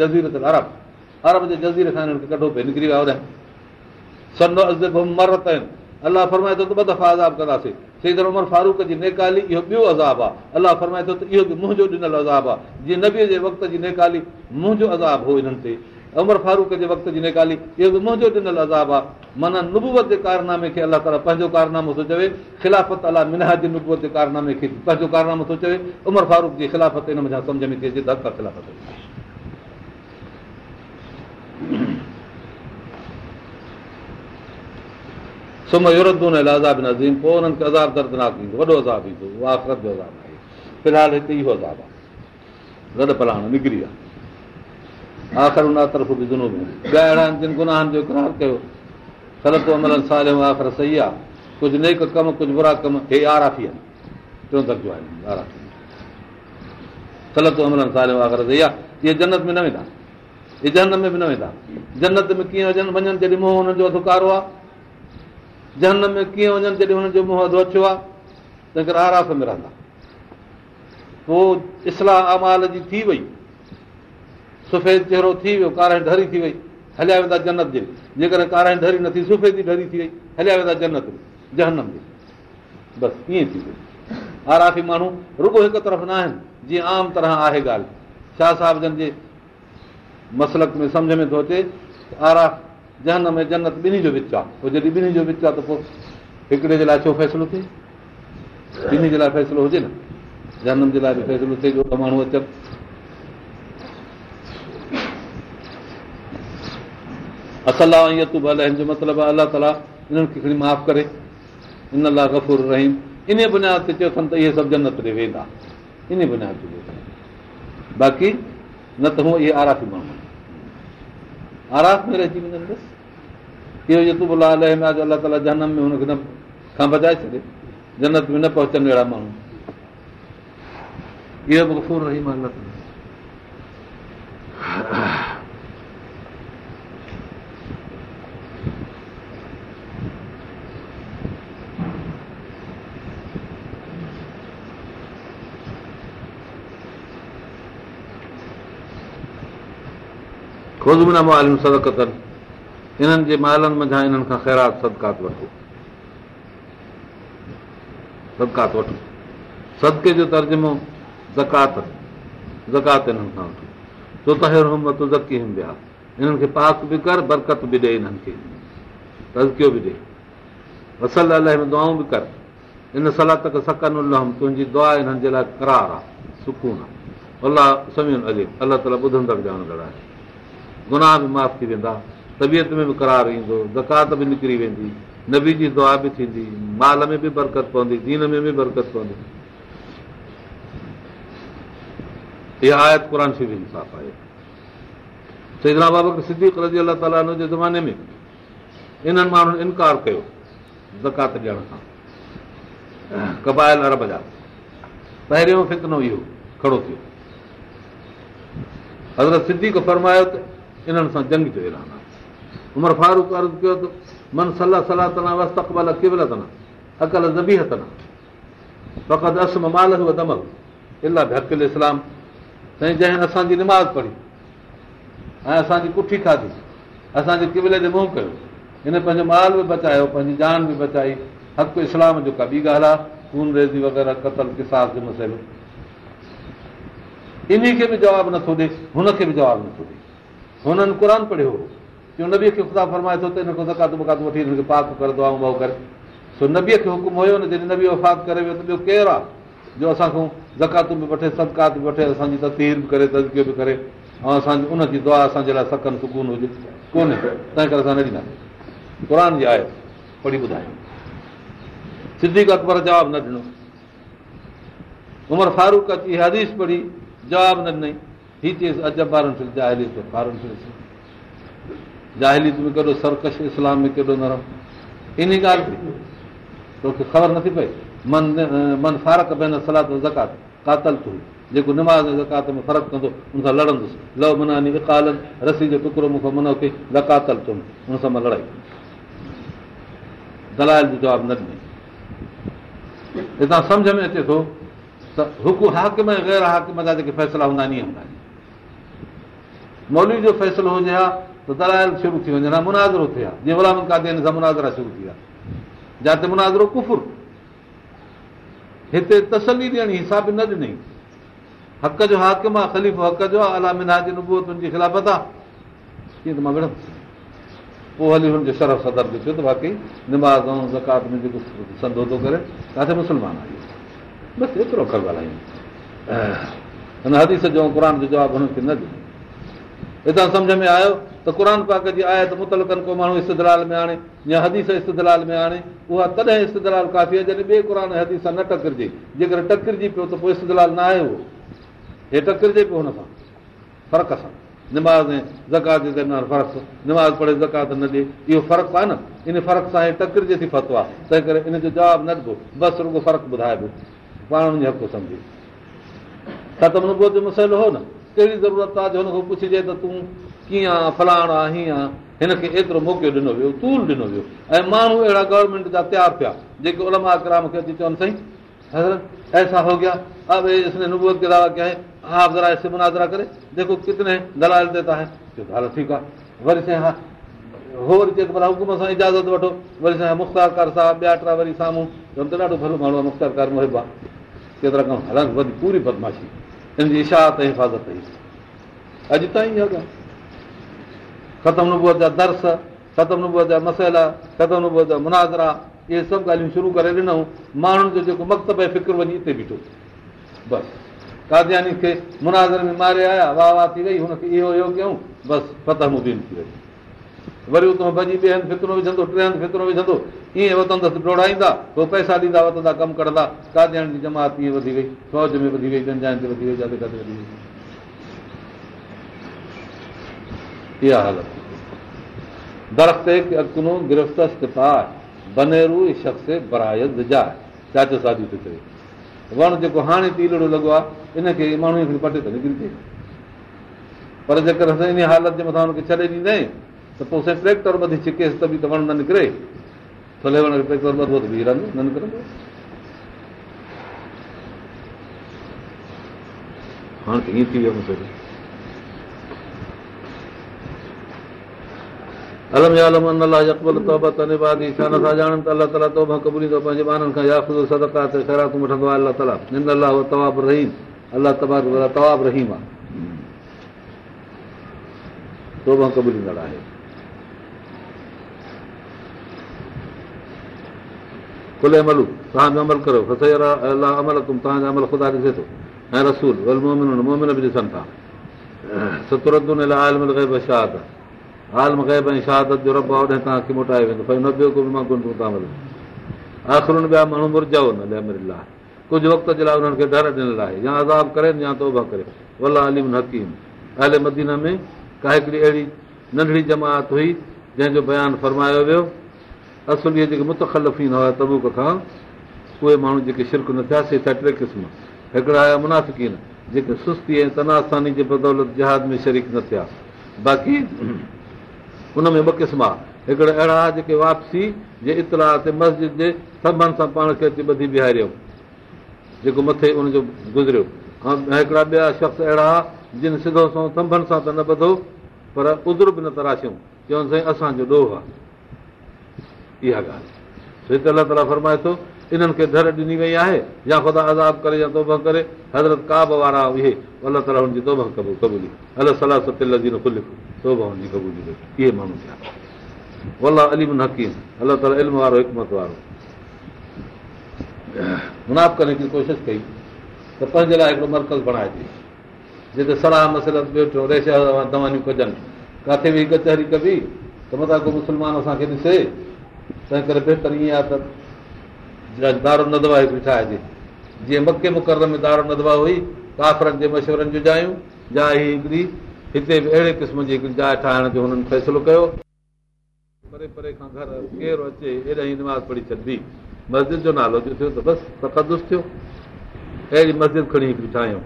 جزير تي ارب. ارب جي جزير کان هنن کي ڪڍو پئي نڪري ويا هوڏي سن مورتي آهن الله فرمائي ٿو ته ٻه دفعا عذاب ڪنداسين. سيدر عمر فاروڪ جي نيڪالي اهو ٻيو عذاب آهي الله فرمائي ٿو ته اهو به منهنجو ڏنل عذاب آهي جيئن نبيءَ جي وقت جي نيڪالي منهنجو عذاب هو هنن تي عمر فاروڪ جي وقت جي نڪالي اهو به منهنجو ڏنل عذاب آهي معنيٰ نبوئت جي ڪارنامي کي الله تالا پنهنجو ڪارنامو ٿو چوي خلافت الا منها جي نبوئت جي ڪارنامي کي پنهنجو ڪارنامو ٿو چوي عمر فاروڪ جي خلافت هن ۾ سمجهه ۾ ٿي اچي ڌڪ خلافت سم يردون عذاب نزيم پوءِ هنن کي عذاب دردناڪ ايندو وڏو عذاب ايندو آخرت جو عذاب آهي. في الحال هتي اهو عذاب آهي. گڏ پلاڻ نڪري آهي آخر ان طرف به زنوب آهن جن گناهن جو اڪرار ڪيو غلط عمل سال آخر صحيح آهي ڪجهه نيڪ ڪم ڪجهه برا ڪم هي آرافي آهن ٽيون درجو آهي غلط عمل سال آخر صحيح آهي اهي جنت ۾ نه ويندا اهي جنهن ۾ به نه ويندا جنت ۾ ڪيئن وڃن وڃن جڏهن منهن هنن جو اڌڪارو آهي جنهن ۾ ڪيئن وڃن جڏهن هنن جو منهن اڌ اچو آهي تنهن ڪري آراف ۾ رهندا پوءِ اصلاح امال جي ٿي وئي سفيد چهرو ٿي ويو ڪاران ڍري ٿي وئي هليا ويندا جنت جيڪڏهن ڪاران ڍري نه سفيدي ڍري ٿي وئي هليا ويندا جنت بس ائين ٿي وئي. آرافي ماڻهو رڳو هڪ طرف نه آهن جيئن عام طرح آهي ڳالهه. شاهه صاحب جن جي مسلڪ ۾ سمجهه ۾ ٿو اچي آراف جنهن ۾ جنت ٻنهي جو وچ آهي. پوءِ جڏهن ٻنهي جو وچ آهي ته پوءِ هڪڙي جي لاءِ ڇو فيصلو ٿئي؟ ٻنهي جي لاءِ فيصلو هجي نه؟ جنم جي لاءِ به فيصلو ٿئي جو ماڻهو اچن مطلب آهي الله تالا انهن کي کڻي معاف ڪري ان لاءِ گفور رهيم ان بنياد تي چيو اٿن ته اهي سڀ جنت تي ويندا ان بنياد تي باقي نه ته هوءَ اهي آرافي ماڻهو آراف ۾ رهجي بس اهو تون ڀلا الله تالا جنم ۾ هن کي نه کان بچائي ڇڏي جنت ۾ نه پهچن اهڙا ماڻهو اهو گفور رهيم الله تالا خود به نه ماليون سدڪ اٿن انهن جي مالن منجهان انهن کان خيرات سدڪات وٺو سدڪات وٺو صدقي جو ترجمو زڪات زڪات انهن کان وٺو ته همت زڪي هم ويا انهن کي پاڪ به ڪر برڪت به ڏي انهن کي تزڪيو به ڏي اصل الائي دعائون به ڪر ان سلات کي سڪن الهم تنهنجي دعا انهن جي لاءِ ڪرار آهي سڪون آهي الله سمين علي الله تالا ٻڌندڙ ڄاڻندڙ آهي گناهه به معاف ٿي ويندا طبيعت ۾ به ڪرار ايندو زڪات به نڪري ويندي نبي جي دعا به ٿيندي مال ۾ به برڪت پوندي دين ۾ به برڪت پوندي. اها آيت قر به انصاف آهي. بابا کي سڌي الله زماني ۾ انهن ماڻهن انڪار ڪيو زڪات ڏيڻ کان. ڪبايل ارب جا. پهريون فتنو اهو کڙو ٿيو. حضرت سڌي ڪو فرمايو ته انهن سان جنگ جو اعلان آهي. عمر فاروڪ عرض ڪيو ته من صلاح صلاح تنا وستڪبل ڪبل تنا عقل ذبيح تنا فقط آسام مال دمل الاهه هڪل اسلام. سائين جنهن اسان جي نماز پڙهي ۽ اسان جي ڪٺي کاڌي اسان جي ڪبلي ڏي منهن ڪيو هن پنهنجو مال به بچايو پنهنجي جان به بچائي حق اسلام جو ڪا ٻي ڳالهه آهي خون ريزي وغيره ڪتل ڪساس جو مسئلو. ان کي به جواب نٿو ڏي هن کي به جواب نٿو ڏي هنن قر پڙهيو ڪه نبيءَ کي خدا فرمائي ٿو ته هن کان زڪات وڪات وٺي هن کي پاڪ ڪري دعائون ڀائو ڪري. سو نبيءَ کي حڪم هيو نه جڏهن نبي وفات ڪري ويو ته ٻيو ڪير آهي جو اسان کان زڪاتون به وٺي سدڪات به وٺي اسان جي تستير به ڪري تزڪيو به ڪري ۽ اسان جي ان جي دعا اسان جي لاءِ سڪن سڪون هجي. ڪونهي. تنهن ڪري اسان نه ڏينداسين. قر جي آهي پڙهي ٻڌايون. سڌي اڪبر جواب نه ڏنو. عمر فاروڪ اچي حديث پڙهي جواب نه ڏنئي جاهلي ۾ ڪيڏو سرڪش اسلام ۾ ڪيڏو نرم. ان ڳالهه تي توکي خبر نٿي پئي؟ من من فارڪ بين سلاد زڪات قاتل تون جيڪو نماز زڪات ۾ فرق ڪندو ان سان لڙندس. لو مناني رسي جو ٽڪڙو مون کان هن لڙائي دلال جو جواب نه ڏنئي هتان سمجهه ۾ اچي ٿو ته هڪ حاڪم ۽ غير حاڪم جا جيڪي فيصلا هوندا آهن مولي جو فيصلو هجي ها ته دلايل شروع ٿي وڃي ها منازرو ٿئي ها جيئن غلام سان منازرا شروع ٿي ويا. جتي منازرو ڪفر. هتي تسلي ڏيڻي حساب نه ڏنئي. حق جو حاڪم آهي خليف حق جو آهي الا منا جي نبوئتن جي خلافت آهي. ڪيئن ته مان پوءِ هلي هن جو شرف صدر جو ٿيو ته باقي نماز ۽ زڪات ۾ جيڪو سندو ٿو ڪري ڪٿي مسلمان آهي. بس ايترو ڪر ڳالهايون هن حديث جو قر جو جواب هن کي نه ڏنو هتان سمجهه ۾ آيو ته قر پاڪ جي آيت متلڪن ڪو ماڻهو استدلال ۾ آڻي يا حديث استدلال ۾ آڻي اها تڏهن استدلال ڪافي آهي جڏهن ٻئي قر حديث سان نه ٽڪرجي. جيڪر ٽڪرجي پيو ته پوءِ استدلال نه آهي اهو. هي ٽڪرجي پيو هن سان. فرق سان. نماز ۽ زڪات جي درميان فرق. نماز پڙهي زڪات نه ڏئي. اهو فرق آهي نه ان فرق سان هي ٽڪرجي ٿي فتو آهي تنهن ڪري ان جو جواب نه ڏبو. بس رڳو فرق ٻڌائبو. پاڻ ان حق سمجهي. ختم جو مسئلو هو نه ڪهڙي ضرورت آهي جو هن کان پڇجي ته تون ڪيئن آهي فلاڻو هيئن هن کي ايترو موقعو ڏنو ويو تول ڏنو ويو. ۽ ماڻهو اهڙا گورنمينٽ جا تيار ٿيا جيڪي علماء ڪرام کي اچي چون سائين ايسا هو گيا. اب اسني نبوت ڪي دعويٰ ڪيا هي؟ آپ ذرا اسسي مناجرا ڪري. ديکو ڪتني دلال ديتا هي. حال ٺيڪ آهي وري سائين ها هو وري چئي ته ڀلا حڪم سان اجازت وٺو. وري سائين مختار ڪر صاحب ٻيا ٽا وري سامهون. چون ته ڏاڍو ڀلو ماڻهو آهي مختار ڪر مهب. ڪيترا ڪم وڌي پوري بدمعاشي هن جي اشاهت ۽ حفاظت اڄ تائين اها ڳالهه. ختم نبوءَ جا درس ختم نبوءَ جا مسئلا ختم نبوءَ جا منازرا اهي سڀ ڳالهيون شروع ڪري ڏنئون. ماڻهن جو جيڪو مقتب ۽ فڪر وڃي هتي بيٺو. بس. ڪادياني کي منازر ۾ ماري آيا واهه واهه ٿي وئي هن کي اهو اهو ڪيون. بس فتح مبين ٿي وئي وري اتان ڀڄي ٻئي هنڌ فترو وجهندو ٽي هنڌ فترو وجهندو. ائين وتندس ڊوڙائيندا پوءِ پئسا ڏيندا وٺندا ڪم ڪڍندا ڪادياڻي جي جماعت ائين وڌي وئي فوج ۾ وڌي وئي گنجائن تي وڌي وئي جتي ڪٿي وڌي وئي. اها حالت. درخت اڪنو گرفت بنيرو شخص براي جائي چاچو شادي ٿو چئي وڻ جيڪو هاڻي تيلڙو لڳو آهي ان کي ماڻهو پٽي ته نڪري ٿئي. پر جيڪر اسان ان حالت جي مٿان هن کي ڇڏي ڏيندا ته پوءِ ٽريڪٽر ٻڌي ڇڪيس ته به ته وڻ نه نڪري ٿولي وڻ ٽريڪٽر ٻڌو ته به رهندو نه نڪرندو هاڻي ته ائين ٿي ويو مون کي الم الله اڪبل توبا تنبادي ڇا نٿا ڄاڻن ته الله تالا توبا قبولي پنهنجي ٻارن کان ياخد سدڪا تي وٺندو آهي الله تالا. نند الله تواب رهيم. الله تواب رهيم. آهي توبا قبوليندڙ آهي کلي املو توهان به عمل ڪرو الله عمل ڪم توهان جو عمل خدا ڏسي ٿو ۽ رسول ول مومن مومن به ڏسن ٿا ستردن عالم غيب شهاد عالم غيب ۽ شهادت جو رب آهي اوڏي توهان کي موٽائي ويندو ڀئي نه ٻيو ڪو به مان گنڊو توهان آخرن ٻيا ماڻهو مرجائو نه امرلا ڪجهه وقت جي لاءِ هنن کي ڊر ڏنل آهي يا عذاب ڪري يا توبا ڪري ولا اليم حڪيم اهلي مدينا ۾ ڪا هڪڙي اهڙي ننڍڙي جماعت هئي جنهن جو بيان فرمايو ويو اصل اهي جيڪي متخلفين هئا تبوڪ کان اهي ماڻهو جيڪي شرڪ نه ٿياسين ٿيا ٽي قسم. هڪڙا آيا منافڪين جيڪي سستي ۽ تناساني جي بدولت جهاد ۾ شريڪ نه ٿيا. باقي ان ۾ ٻه قسم آهي هڪڙا اهڙا جيڪي واپسي جي اتلاهه تي مسجد جي سڀني سان پاڻ کي اچي ٻڌي بيهاريو جيڪو مٿي ان جو گذريو. ۽ هڪڙا ٻيا شخص اهڙا جن سڌو سو ٿنڀن سان ته نه ٻڌو پر عذر به نه تراشيون چون سائين اسان جو ڏوهه آهي اها ڳالهه هتي الله تالا فرمائي ٿو انهن کي ڌر ڏني وئي آهي يا خدا آزاد ڪري يا توب ڪري حضرت ڪا به وارا اهي الله تالا هن جي توب قبولي. الله صلاح صلاح جي کل توب هن جي قبولي اهي ماڻهو ٿيا. الله اليم حڪيم الله تالا علم وارو حڪمت وارو. مناف ڪرڻ جي ڪوشش ڪئي ته پنهنجي لاءِ هڪڙو مرڪز بڻائجي جتي صلاح مسلت ويٺو ريشا دوانيون ڪجن. ڪٿي به ڪچهري ڪبي ته مٿان ڪو مسلمان اسان کي ڏسي تنهن ڪري بهتر ائين آهي ته دارو ندوا هڪڙي ٺاهجي جيئن. مڪي مقر ۾ دارو ندوا هئي ڪافرن جي مشورن جون جايون جاءِ هڪڙي هتي به اهڙي قسم جي هڪڙي جاءِ ٺاهڻ جو هنن فيصلو ڪيو. پري پري کان گهر ڪير اچي هيڏا ئي نماز پڙهي ڇڏبي. مسجد جو نالو جو ٿيو ته بس تڪدس ٿيو. اهڙي مسجد کڻي هڪڙي ٺاهيون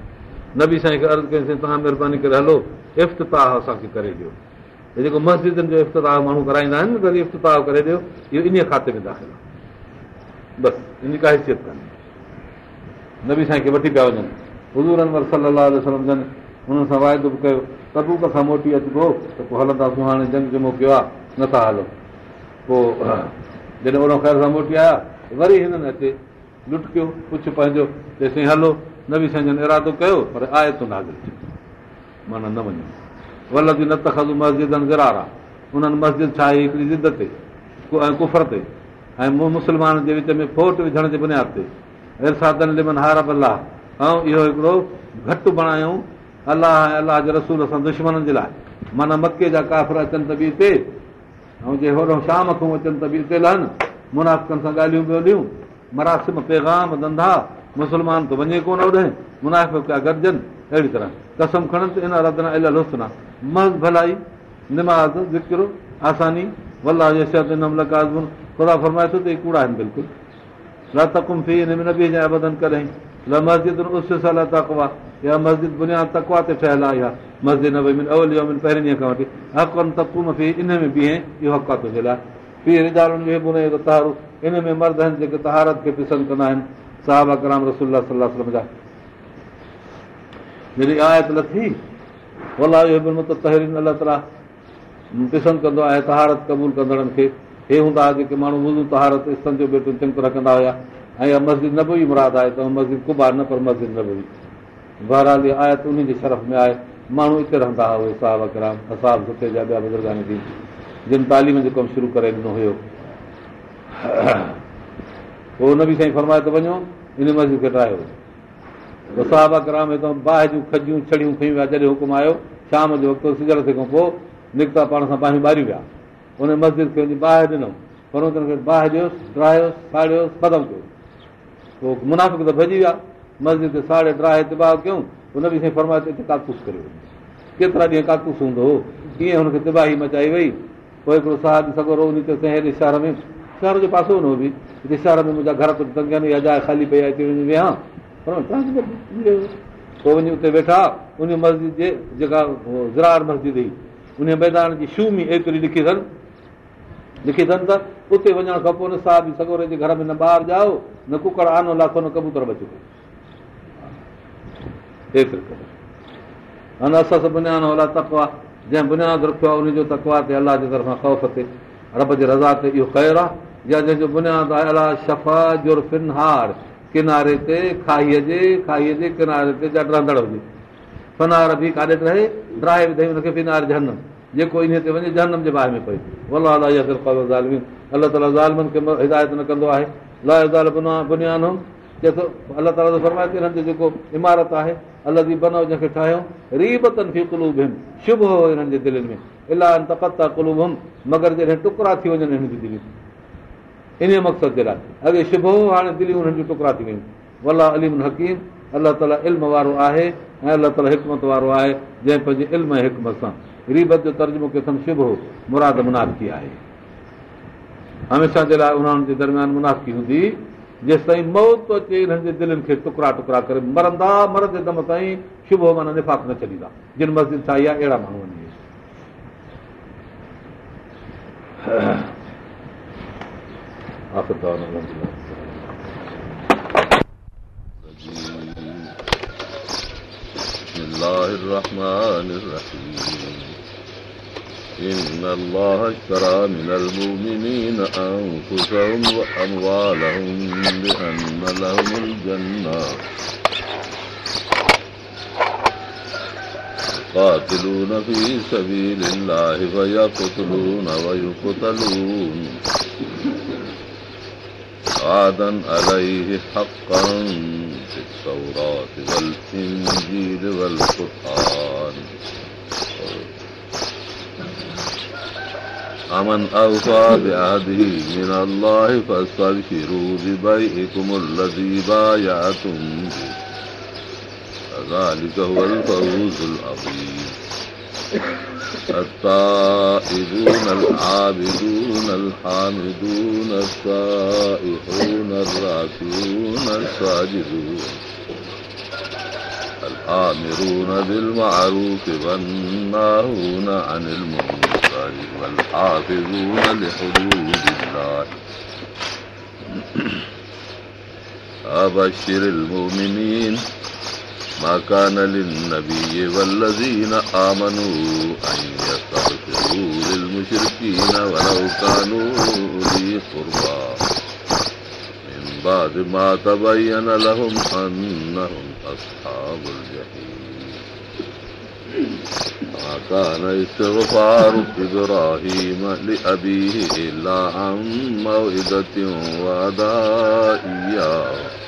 نه به سائين کي عرض ڪيوسين توهان مهرباني ڪري هلو افتاهه اسان کي ڪري ڏيو جيڪو مسجدن جو افتاهه ماڻهو ڪرائيندا آهن وري افتاهه ڪري ڏيو اهو ان کاتي ۾ داخل آهي بس ان حيثيت ڪانهي نبي سائين کي وٺي پيا وڃن حضور انور صلاح جن هنن سان واعدو به ڪيو تبوڪ کان موٽي اچبو ته پوءِ هلنداسين جنگ جمعو ڪيو آهي نٿا هلو پوءِ جڏهن اوڙو خير سان موٽي آيا وري هنن اچي لٽڪيو ڪجهه پنهنجو جيستائين هلو نبي سائين جن ارادو ڪيو پر ناز معنيٰ نه وڃو ولدي نه ته مسجدن زرار انهن مسجد ڇا آهي هڪڙي ضد تي ۽ ڪفر تي ۽ مسلمان جي وچ ۾ فوٽ وجهڻ جي بنياد تي الله ۽ اهو هڪڙو گهٽ بڻايون الله ۽ الله جي رسول سان دشمنن جي لاءِ معنيٰ مڪي جا ڪافر اچن ته به هتي ۽ جي هوڏو شام کان اچن ته به هتي لهن منافڪن سان ڳالهيون ٻوليون مراسم پيگام ڌنڌا مسلمان ته وڃي ڪونه اوڏي مناف پيا گڏجن اهڙي طرح قسم کڻن ته ان ردنا الاهي لسن آهي مز ڀلائي نماز ذڪر آساني ولا خدا فرمائي ٿو ته اهي ڪوڙا آهن بلڪل لتڪم في هن ۾ نه به بدن ڪري مسجد اس سال تڪوا يا مسجد بنياد تڪوا تي ٺهيل آهي اها مسجد نه وئي اول پهرين ڏينهن کان وٺي حقن تڪوم في ان ۾ بيهي اهو حق آهي تنهنجي لاءِ في رجالن جو بني تهارو ان ۾ مرد آهن جيڪي طهارت کي پسند ڪندا آهن صاحب ڪرام رسول صلاح جا جڏهن آيت لٿي الله تالا پسند ڪندو آهي طهارت قبول ڪندڙن کي. هي هوندا هئا جيڪي ماڻهو طهارت رکندا هئا. ۽ مسجد نه به مراد آهي ته مسجد ڪڀار نه پر مسجد نه به بهرحال آيت ان جي شرف ۾ آهي. ماڻهو هتي رهندا هئا اهي صاحب اڪرام اساب سٺي جا ٻيا بزرگاني ٿي جن تعليم جو ڪم شروع ڪري ڏنو هيو. پوءِ هن به سائين فرمائي ته وڃو ان مسجد کي ٺاهيو صاحب ڪرام هتان باهه جون کجيون ڇڙيون کيون ويا جڏهن حڪم آيو شام جو وقت سجر ٿئي کان پوءِ نڪتا پاڻ سان ٻاريون ويا. ان مسجد کي وڃي باهه ڏنو. پر ڏيوس ڊرايوس ساڙيوس ختم ڪيو. پوءِ منافڪ ته ڀڄي ويا. مسجد تي ساڙي ڊرائي تباهه ڪيون. ان به سائين فرمائي ڪاڪوس ڪري ڪيترا ڏينهن ڪاڪوس هوندو هو؟ ڪيئن هن کي تباهي مچائي وئي. پوءِ هڪڙو شهر جو پاسو نه هو به؟ هتي شهر ۾ منهنجا گهر ڪجهه تنگين يا جاءِ خالي پئي آهي هتي وڃي ويا پوءِ وڃي اتي ويٺا ان مسجد جي جيڪا زرار مسجد هئي ان ميدان جي شومي ايتري لکي اٿن. لکي اٿن ته اتي وڃڻ کان پوءِ نه صاحب سگوري جي گهر ۾ نه ٻار جائو نه ڪڪڙ آنو لاکو نه ڪبوتر بچو اسان سڀ بنياد الا تڪوا جنهن بنياد رکيو آهي ان جو تڪوا تي الله جي طرفان خوف تي رب جي رضا تي اهو خير آهي. يا جنهن جو بنياد آهي الله شفا جرفنهار ڪناري ڪاڏي جيڪو کي هدايت نه ڪندو آهي. چئي ٿو الله تالا فرمائي جيڪو عمارت آهي الله جي جنهن کي ٺاهيو ريبتن جي دلن ۾. الاهي آهي ڪلوب هم مگر جڏهن ٽڪڙا ٿي وڃن هن جي دل ان مقصد جي لاءِ اڳي شڀو هاڻي دليون هنن جون ٽڪڙا ٿي ويون ولا اليم حڪيم الله تالا علم وارو آهي ۽ الله تالا حڪمت وارو آهي جنهن پنهنجي علم ۽ حڪمت سان ريبت جو ترجمو ڪي شڀ هو مراد مناد ڪه آهي هميشه جي لاءِ انهن جي درميان منافي هوندي جيس تائين موت اچي هنن جي دلن کي ٽڪڙا ٽڪڙا ڪري مرندا مرندي دم تائين شڀ معنيٰ نفاق نه ڇڏيندا جن مسجد ٺاهي آهي اهڙا ماڻهو وڃي إن الله اشترى من المؤمنين أنفسهم وأموالهم بأن لهم الجنة قاتلون في سبيل الله فيقتلون ويقتلون. عادا عليه حقا في التوراة والإنجيل والقرآن. أمن أوفى بعهده من الله فاستبشروا ببيعكم الذي بايعتم به. فذلك هو الفوز العظيم. التائبون العابدون الحامدون السائحون الراكعون الساجدون الآمرون بالمعروف والناهون عن المنكر والحافظون لحدود الله. أبشر المؤمنين ما كان للنبي والذين آمنوا أن يستغفروا للمشركين ولو كانوا أولي قربى. من بعد ما تبين لهم أنهم أصحاب الجحيم. ما كان استغفار إبراهيم لأبيه إلا عن موعدة وعدا إياه.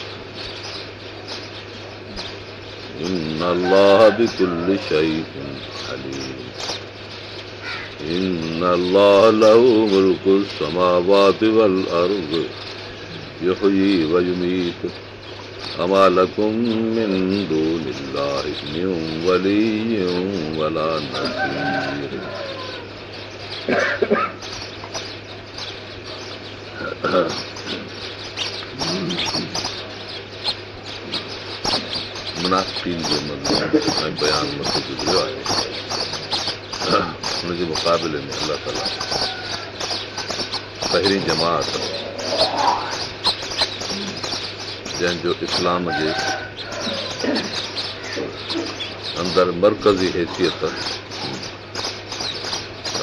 إن الله بكل شيء عليم إن الله له ملك السماوات والأرض. يحيي ويميت. وما لكم من دون الله من ولي ولا نصير منافن جو بيان مٿي گذريو آهي هن جي مقابلي ۾ الله تالا پهرين جماعت جنهن جو اسلام جي اندر مرڪزي حيثيت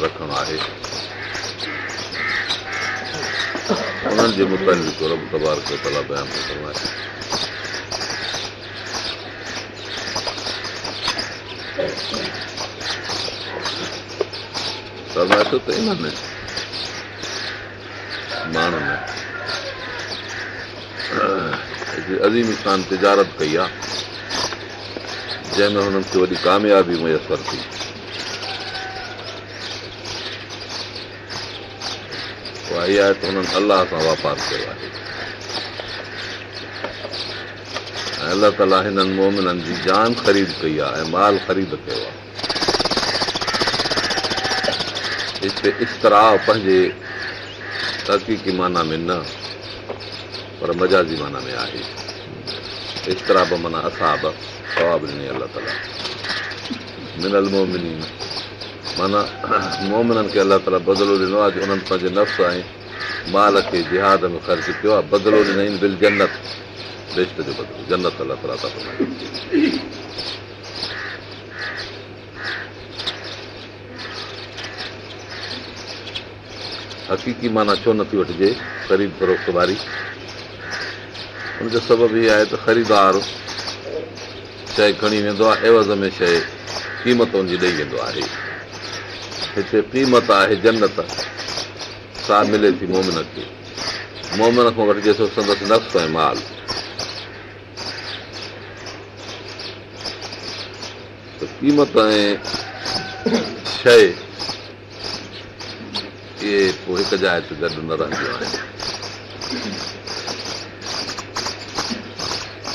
رکڻ آهي انهن جي تلا بيان ٿو فرمائي ماڻهن عظيم اسٿان تجارت ڪئي آهي جنهن ۾ هنن کي وڏي ڪاميابي ميسر ٿي اها اها آهي ته هنن الله سان واپار ڪيو آهي الله تالا هنن مومنن جي جان خريد ڪئي آهي ۽ مال خريد ڪيو آهي. استراهه پنهنجي تحقيقي معنيٰ ۾ نه پر مجازي معنيٰ ۾ آهي. استرا به معنيٰ ثواب ڏني الله تالا. منل مومني معنيٰ مومنن کي الله تالا بدلو ڏنو آهي جو انهن پنهنجي نفس ۽ مال کي جهاد ۾ خرچ ڪيو آهي. بدلو ڏنئي بل جنت ٿا حقيقي معنيٰ ڇو نٿي وٺجي خريد فروخت واري هن جو سبب اها آهي ته خريدار شيءِ کڻي ويندو آهي عيوض ۾ شيءِ قيمت هن جي ڏيئي ويندو آهي هتي قيمت آهي جنت سا ملي ٿي مومن کي مومن کان وٺجي سو سندس نفس ۽ مال قيمت ۽ شيءِ اهي پوءِ هڪ جاءِ تي گڏ نه رهنديون آهن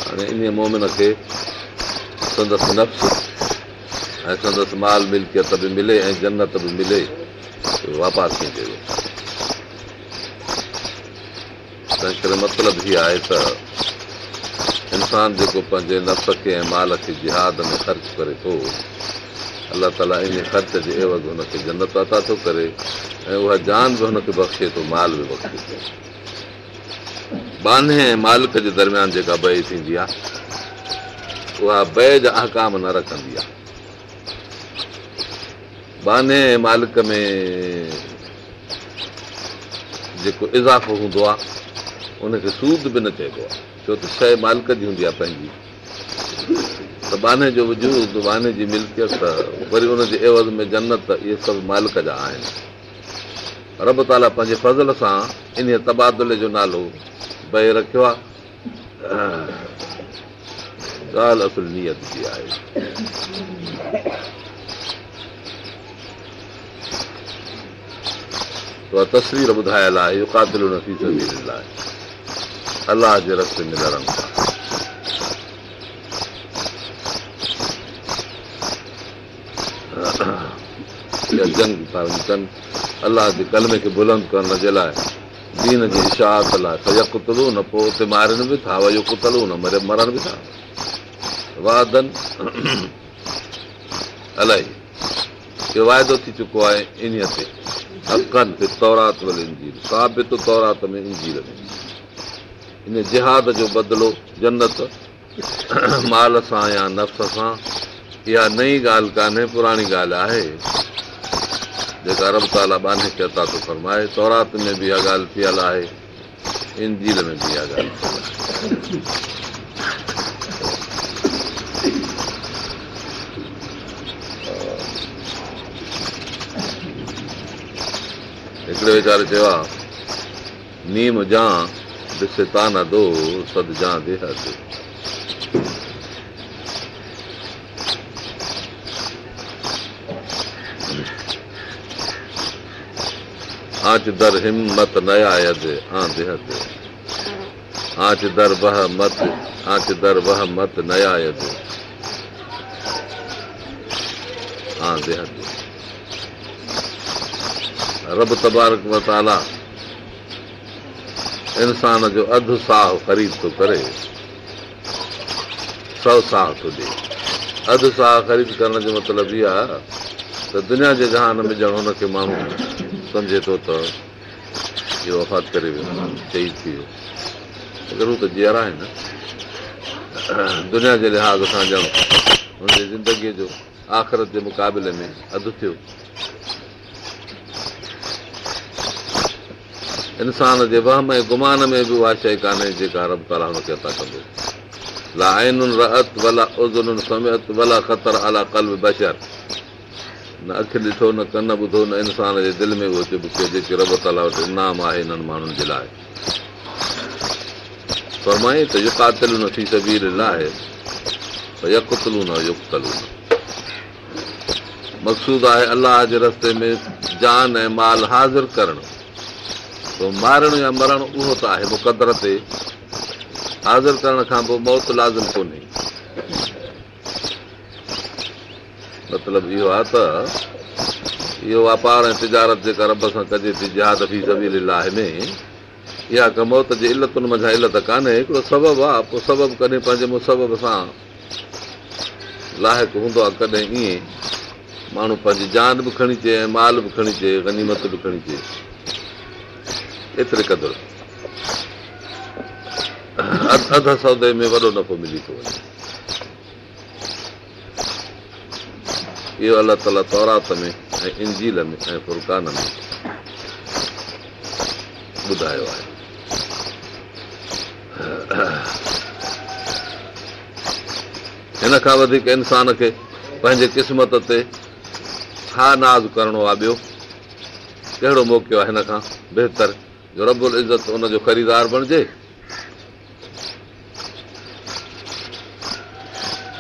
هاڻي ان مومن کي سندس نفس ۽ سندس مال ملڪيت به ملي ۽ جنت به ملي واپار ڪيئن ڪيو تنهن ڪري مطلب هيءَ آهي ته انسان جيڪو پنهنجي نفس کي ۽ مال کي جهاد ۾ خرچ ڪري ٿو الله تالا ان خرچ جي عيوض هن کي جنت عطا ٿو ڪري ۽ اها جان به هن کي بخشي ٿو مال به بخشي ٿو باني ۽ مالڪ جي درميان جيڪا بي ٿيندي آهي اها بي جا اهڪام نه رکندي آهي باني ۽ مالڪ ۾ جيڪو اضافو هوندو آهي ان کي سود به نه چئبو آهي ڇو ته شيءِ مالڪ جي هوندي آهي پنهنجي. ته باني جو وجود باني جي ملڪيت وري ان جي عيوض ۾ جنت اهي سڀ مالڪ جا آهن. رب تالا پنهنجي فضل سان ان تبادلي جو نالو ڀئي رکيو آهي. ڳالهه اصل نيت جي آهي. تصوير ٻڌايل آهي اهو قاتل نه ٿي سگهي لاءِ الله جي رستي ۾ لڙن ٿا جنگ ٿا ڪن الله جي ڪلمي کي بلند ڪرڻ جي لاءِ دين جي اشات لاءِ ڪتلو نه پوءِ اتي مارن به ٿا ويو ڪتلو نه مري مرڻ به ٿا وادن الاهي اهو واعدو ٿي چڪو آهي ان تي حقن تي تورات ول انجيل ثابت تورات ۾ انجيل ۾ ان جهاد جو بدلو جنت مال سان يا نفس سان اها نئي ڳالهه ڪانهي پراڻي ڳالهه آهي. جيڪا رب تالا باني کي عطا ٿو فرمائي تورات ۾ به اها ڳالهه ٿيل آهي انجيل ۾ به اها ڳالهه هڪڙي ويچاري چيو آهي نيم جان ताना दो सद आंच दर आ देहत आंच दर बह मत आंच दर बह मत नया यद आ देहत रब तबारक मताला انسان جو اڌ ساهه خريد ٿو ڪري سؤ ساهه ٿو ڏئي. اڌ ساهه خريد ڪرڻ جو مطلب اهو آهي ته دنيا جي جهان ۾ ڄڻ هن کي ماڻهو سمجهي ٿو ته اهو وفات ڪري ويو چئي ٿي ويو. اگر هو ته جيئرا آهن دنيا جي لحاظ سان ڄڻ هن جي زندگيءَ جو آخرت جي مقابلي ۾ اڌ ٿيو انسان جي وهم ۽ گمان ۾ به اها شيءِ ڪانهي جيڪا رب تالا هن کي عطا ڪندو. لا ولا ازن سميت ولا ختر الا ڪلب بشر. نه اک ڏٺو نه ڪن ٻڌو نه انسان جي دل ۾ اهو چڀيو جيڪي رب تالا وٽ انعام آهي هنن ماڻهن جي لاءِ. فرمائي ته يڪاتلو نه ٿي سبير لاءِ يڪتلو نه يڪتلو نه مقسود آهي الله جي رستي ۾ جان ۽ مال حاضر ڪرڻ پوءِ مارڻ يا مرڻ اهو ته آهي مقدر تي حاضر ڪرڻ کان پوءِ موت لازم ڪونهي. مطلب اهو آهي ته اهو واپار ۽ تجارت جيڪا رب سان ڪجي ٿي ۾ اها ڪا موت جي التن منجهان علت ڪانهي هڪڙو سبب آهي پوءِ سبب ڪڏهن پنهنجي مسب سان لائق هوندو آهي ڪڏهن ائين ماڻهو پنهنجي جان به کڻي اچي ۽ مال به کڻي اچي گنيمت به کڻي اچي ايتري قدر اڌ سودي ۾ وڏو نفعو ملي ٿو وڃي اهو الله تالا تورات ۾۽ انجيل ۾۽ فرڪان ۾ ٻڌايو آهي هن کان وڌيڪ انسان کي پنهنجي قسمت تي ڇا ناز ڪرڻو آهي ٻيو ڪهڙو موقيو آهي هن کان بهتر جو ربل عزت هن جو خريدار بڻجي.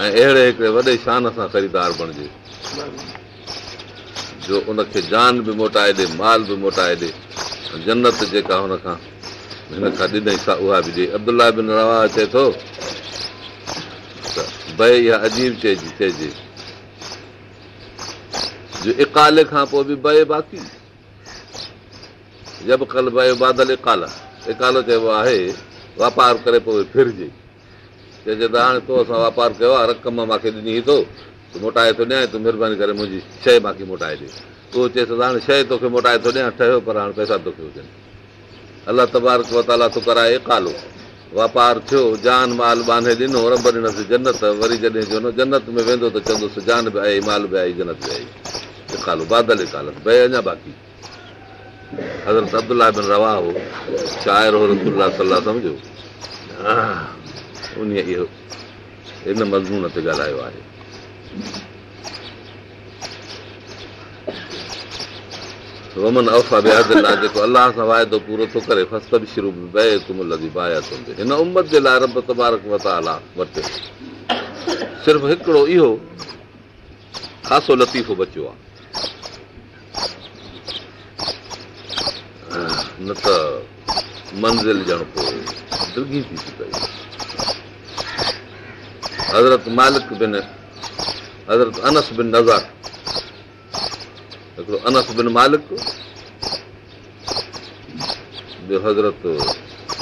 ۽ اهڙي هڪڙي وڏي شان سان خريدار بڻجي. جو ان کي جان به موٽائي ڏي مال به موٽائي ڏي جنت جيڪا هن کان هن کان ڏنئي سا اها به ڏي ابدلا بن روا چئي ٿو ته ڀئي اها عجيب چئجي چئجي. جو اڪالي کان پوءِ به بئي باقي جب ڪل ٻيو بادل اڪالا اڪالو چئبو آهي واپار ڪري پوءِ فرجي. چئجي ته هاڻي تو اسان واپار ڪيو آهي رقم مون کي ڏني ٿو تون. موٽائي ٿو ڏيان تون مهرباني ڪري منهنجي شيءِ مون کي موٽائي ڏي. اهو چئي ٿو ته هاڻي شيءِ توکي موٽائي ٿو ڏيان ٺهيو پر هاڻي پئسا توکي هجن. الله تبارڪ وتالا تون ڪرائي اڪالو واپار ٿيو جان مال بانڌي ڏنو رب ڏنس جنت وري جڏهن نه جنت ۾ ويندو ته چوندس جان به آئي مال به آئي جنت به آئي اڪالو بادل اڪال ڀئي اڃا باقي حضرت ابدلا بن روا هو شاعر هو رسلا صلاح سمجهو ان اهو ان مضمون تي ڳالهايو آهي ومن اوفا به آهي جيڪو الله سان واعدو پورو ٿو ڪري فست به شروع بي تم لڳي بايا ٿو هن امت جي لاءِ رب تبارڪ وتالا وٽ صرف هڪڙو اهو خاصو لطيفو بچيو آهي نه ته منزل ڄڻ پوءِ دلگي ٿي پئي. حضرت مالڪ بن حضرت انس بن نظر. هڪڙو انس بن مالڪ ٻيو حضرت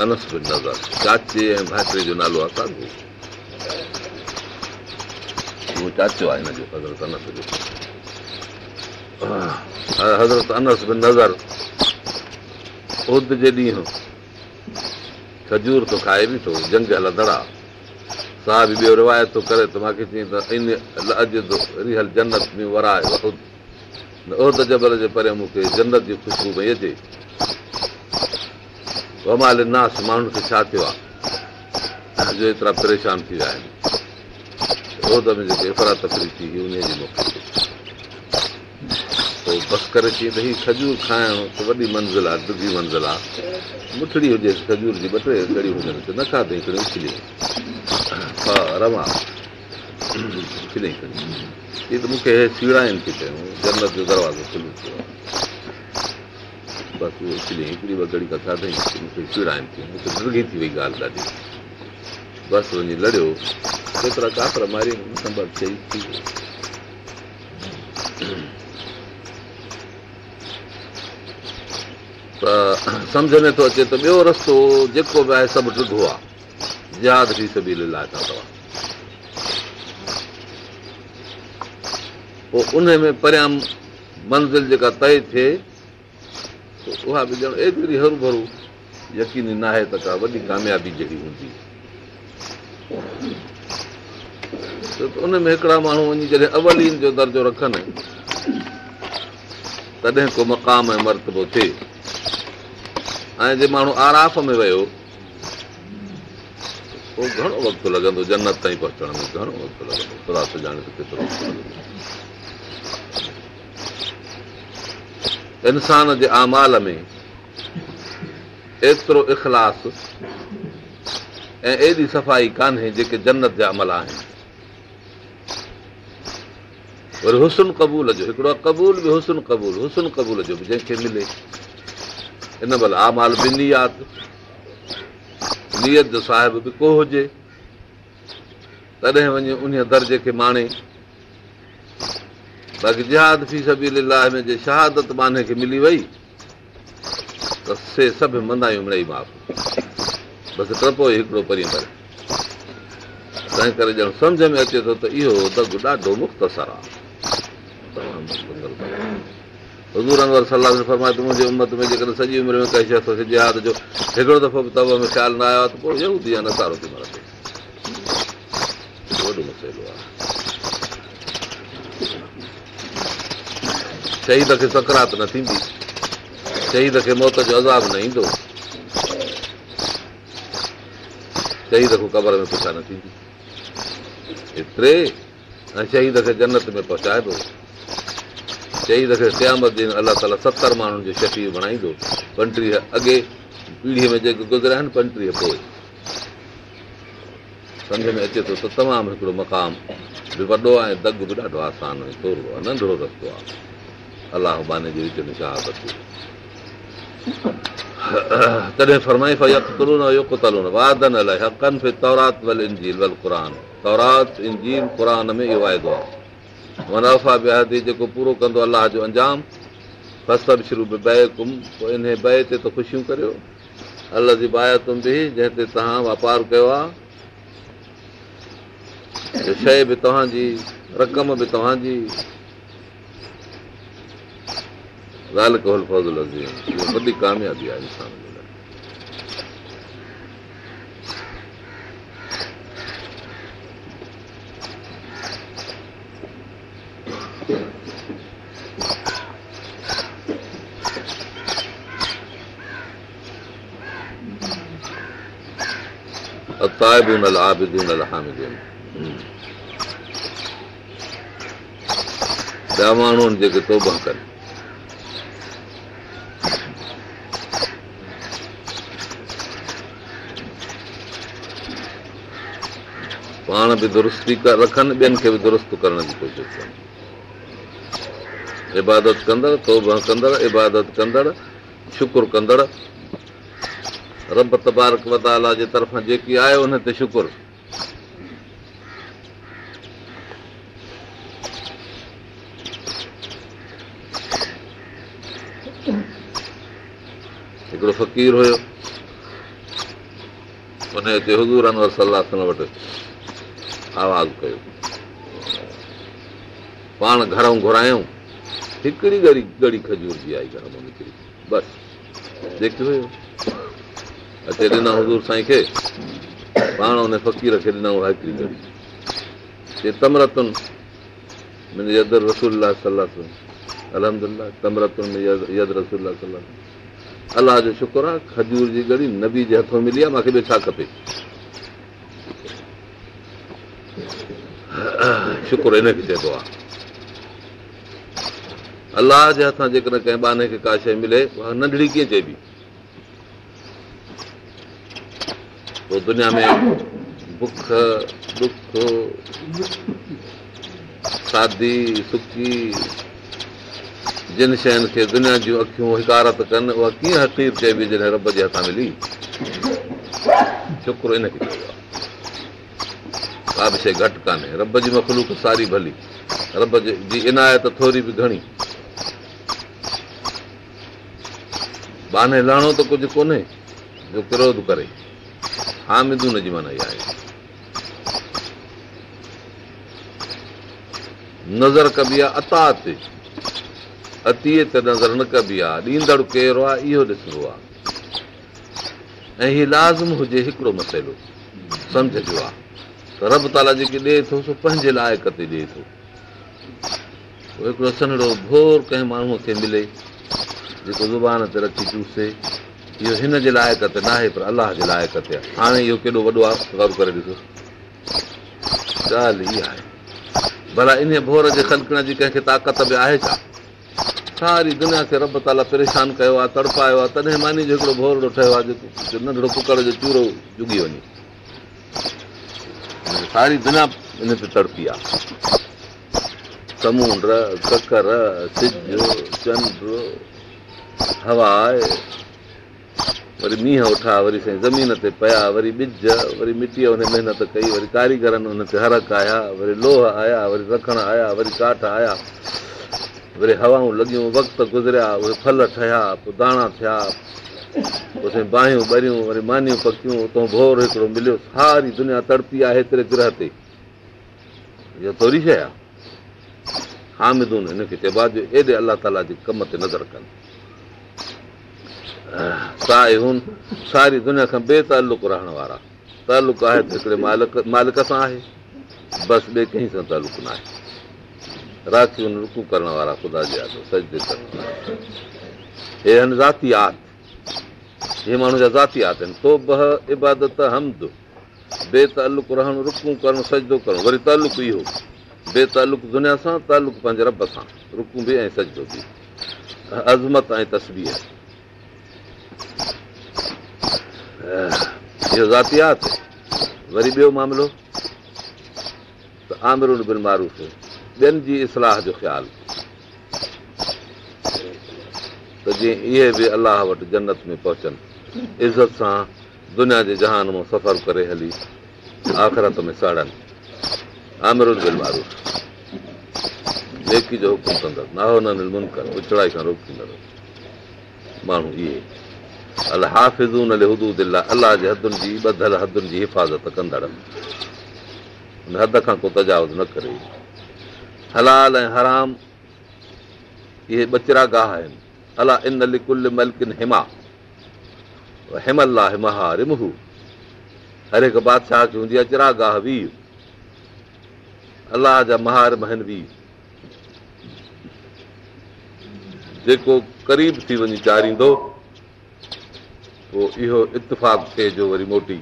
انس بن نظر. چاچي ۽ ڀائٽي جو نالو آهي ساڳيو اهو؟ چاچو آهي هن جو حضرت انس جو. حضرت انس بن نظر ڏينهن کجور ٿو کائي بيٺو جنگ هلندڙا ساهه به ٻيو روايت ٿو ڪري ته مون کي چئي ته ان اڄ رهل جنت ۾ ورائي اهد جبل جي پري مون کي جنت جي خوشبو پئي اچي. ومال ناس ماڻهن کي ڇا ٿيو آهي؟ جو ايترا پريشان ٿي ويا آهن. اهد ۾ جيڪي ايترا تڪليف ٿي هئي ان پوءِ بس ڪري چئي ته هيءَ کجور کائڻ ته وڏي منزل آهي ڏڌي منزل آهي. مٺڙي هجي کجور جي ٻه ٽي گهڙي هجن ته نه کاڌئي هڪڙي اڇلي روا. اڇلي هيءَ ته مون کي هي سيڙائن ٿي پيون جنت جو دروازو کليو آهي. بس اهو اڇلي هڪڙي ٻه گهڙي کان کاڌئي مون کي سيڙائن ٿيون مون کي ڏگي ٿي وئي ڳالهه ڏاڍي. بس وڃي لڙيو ڪيترا ڪاتر ماري سنڀال چئي ٿي ته سمجهه ۾ ٿو اچي ته ٻيو رستو جيڪو به آهي سڀ ڏڌو آهي پوءِ ان ۾ پريان منزل جيڪا طئي ٿئي اها به ڄڻ ايتري هرو ڀرو يڪيني نه آهي ته ڪا وڏي ڪاميابي جهڙي هوندي ان ۾ هڪڙا ماڻهو وڃي جڏهن اولين جو درجو رکن تڏهن ڪو مقام ۽ مرتبو ٿئي ۽ جي ماڻهو آراف ۾ ويو پوءِ گهڻو وقت لڳندو جنت تائين پهچڻ ۾ گهڻو وقت لڳندو؟ خدا سڃاڻي ڪيترو انسان جي آمال ۾ ايترو اخلاص ۽ ايڏي صفائي ڪانهي جيڪي جنت جا عمل آهن. وري هسن قبول جو هڪڙو قبول به هسن قبول. هسن قبول جو به جنهن کي ملي ان مهل نيت جو صاحب به ڪو هجي. تڏهن وڃي ان درجي کي ماڻي. باقي جهاد في سڀي لاءِ ۾ جي شهادت ماني کي ملي وئي ته سي سڀ مندايون مڙئي معاف. بس ٽپو هڪڙو پرين ڪري. تنهن ڪري ڄڻ سمجهه ۾ اچي ٿو ته اهو دگ ڏاڍو مختصر آهي حضور انور صلاح ته منهنجي امت ۾ جيڪڏهن سڄي عمر ۾ ڪئي شيءِ جهاد جو هڪڙو دفعو به ٿو ۾ خيال نه آيو آهي ته پوءِ ضروري شهيد کي سڪرات نه ٿيندي شهيد کي موت جو عذاب نه ايندو شهيد کي قبر ۾ پڇا نه ٿيندي شهيد کي جنت ۾ پهچائبو شهيد کي قيامت ڏينهن الله تالا ستر ماڻهن جو شفي بڻائيندو. پنٽيهه اڳي پيڙهيءَ ۾ جيڪي گذريا آهن پنٽيهه پوءِ. سمجهه ۾ اچي ٿو ته تمام هڪڙو مقام به وڏو آهي دگ به ڏاڍو آسان آهي ٿورو آهي ننڍڙو رستو آهي. الله باني جي وچ ۾ شهادت تڏهن فرمائي وادن الائي حقن في تورات ول انجيل ول قر تورات انجيل قر ۾ اهو واعدو آهي منافعا بهادي جيڪو پورو ڪندو الله جو انجام. شروع به بئي ڪم پوءِ ان بئي تي ته خوشيون ڪريو. الله جي بايتم به جنهن تي توهان واپار ڪيو آهي شيءِ به توهان جي رقم به توهان جي. ڳالهه ڪهول فضل وڏي ڪاميابي آهي انسان جي لاءِ الطائبون العابدون الحامدون ॿिया माण्हू आहिनि जेके तोबा कनि पाण बि दुरुस्ती रखनि ॿियनि खे बि दुरुस्त करण जी कोशिशि कनि इबादत कंदड़ तोब कंदड़ इबादत कंदड़ शुकुर कंदड़ رب تبارڪ وتالا جي طرفان جيڪي آهي ان تي شڪر. هڪڙو فقير هيو. ان تي حضور انور صلاح وٽ آواز ڪيو. پاڻ گهرئون گهرايون هڪڙي گهڙي گهڙي کجور جي آئي گهر مان نڪري. بس جيڪي هيو اچي ڏنا حضور سائين کي پاڻ هن فقير کي ڏنا رسول صلاح الله جو شڪر آهي کجور جي گهڙي نبي جي هٿو ملي آهي مون کي ٻيو ڇا کپي؟ شڪر هن کي چئبو آهي الله جي هٿان جيڪڏهن ڪنهن باني کي ڪا شيءِ ملي اها ننڍڙي ڪيئن چئبي پوءِ دنيا ۾ بک دک شادي سڪي جن شين کي دنيا جون اکيون هڪارت ڪن اها ڪيئن حقير چئبي جڏهن رب جي هٿان ملي؟ شڪر هن کي چئبو آهي. ڪا به شيءِ گهٽ ڪانهي. رب جي مکلوڪ ساري ڀلي. رب جي عنايت ٿوري به گهڻي. باني لهڻو ته ڪجهه ڪونهي جو ڪروڌ ڪري هامدون جي معنيٰ اها آهي نظر ڪبي آهي عطا تي اتيءَ تي نظر نه ڪبي آهي ڏيندڙ ڪير آهي اهو ڏسبو آهي ۽ هيءُ لازم هجي هڪڙو مسئلو سمجهه جو آهي رب تالا جيڪي ڏئي ٿو سو پنهنجي لائق تي ڏئي ٿو هڪڙو سنهڙو ڀور ڪنهن ماڻهوءَ کي ملي جيڪو زبان تي رکي چوسي اهو هن جي لائق تي نه آهي پر الله جي لائق تي آهي. هاڻي اهو ڪيڏو وڏو آهي گور ڪري ڏسو. ڳالهه اها آهي. ڀلا ان ڀور جي خلڪڻ جي ڪنهن کي طاقت به آهي ڇا؟ ساري دنيا کي رب تالا پريشان ڪيو آهي تڙپايو آهي تڏهن ماني جو هڪڙو ڀورڙو ٺهيو آهي جيڪو ننڍڙو ڪڪڙ جو چورو چگي وڃي. ساري دنيا ان تي تڙپي آهي. سمنڊ ڪڪر سج چنڊ هوا وري مينهن اٺا وري سائين زمين تي پيا وري ٻج وري مٽيءَ هن محنت ڪئي وري ڪاريگرن هن تي هرڪ آيا وري لوهه آيا وري رکڻ آيا وري ڪاٺ آيا وري هوائون لڳيون وقت گذريا اهي ڦل ٺهيا پوءِ داڻا ٿيا پوءِ باهيون ٻريون وري مانيون پڪيون اتان ڀور هڪڙو مليو ساري دنيا تڙپي آهي هيتري گرهه تي. اها ٿوري شيءِ آهي. هامدون هن کي چئبو آهي جو ايڏي الله تالا جي ڪم تي نظر ڪن سائي هن ساري دنيا کان بيتالڪ رهڻ وارا. تعلق آهي ته هڪڙي مالڪ مالڪ سان آهي بس ٻئي ڪنهن سان تعلق نه آهي. راکي هن رڪو ڪرڻ وارا خدا جي وارا. هي آهن ذاتي آت هي ماڻهو جا ذاتي آت آهن. تو به عبادت حمد بيتالڪ رهڻ رڪو ڪرڻ سجدو ڪرڻ وري تعلق اهو بيتالڪ دنيا سان تعلق پنهنجي رب سان. رڪو به ۽ سجدو به. عظمت ۽ تصوير اهو ذاتيات وري ٻيو معاملو ته آمرن بن معروف ٻين جي اصلاح جو خيال ته جيئن اهي به الله وٽ جنت ۾ پهچن عزت سان دنيا جي جهان مان سفر ڪري هلي آخرت ۾ ساڙن آمرن بن معروف نيڪي جو حڪم ڪندڙ ناهو نه منڪر اچڙائي کان روڪيندڙ ماڻهو اهي ال هافزون حدود الله جي حدن جي ٻڌل حدن جي حفاظت ڪندڙ هن حد کان ڪو تجاوز نه ڪري هلال ۽ حرام اهي ٻچرا گاهه آهن الا ان لڪل ملڪن هما حملا همها رمهو هر هڪ بادشاهه کي هوندي آهي چراگاهه ويهه الله جا مهار مهن ويهه جيڪو قريب ٿي وڃي چاڙهيندو پوءِ اهو اتفاق ٿئي جو وري موٽي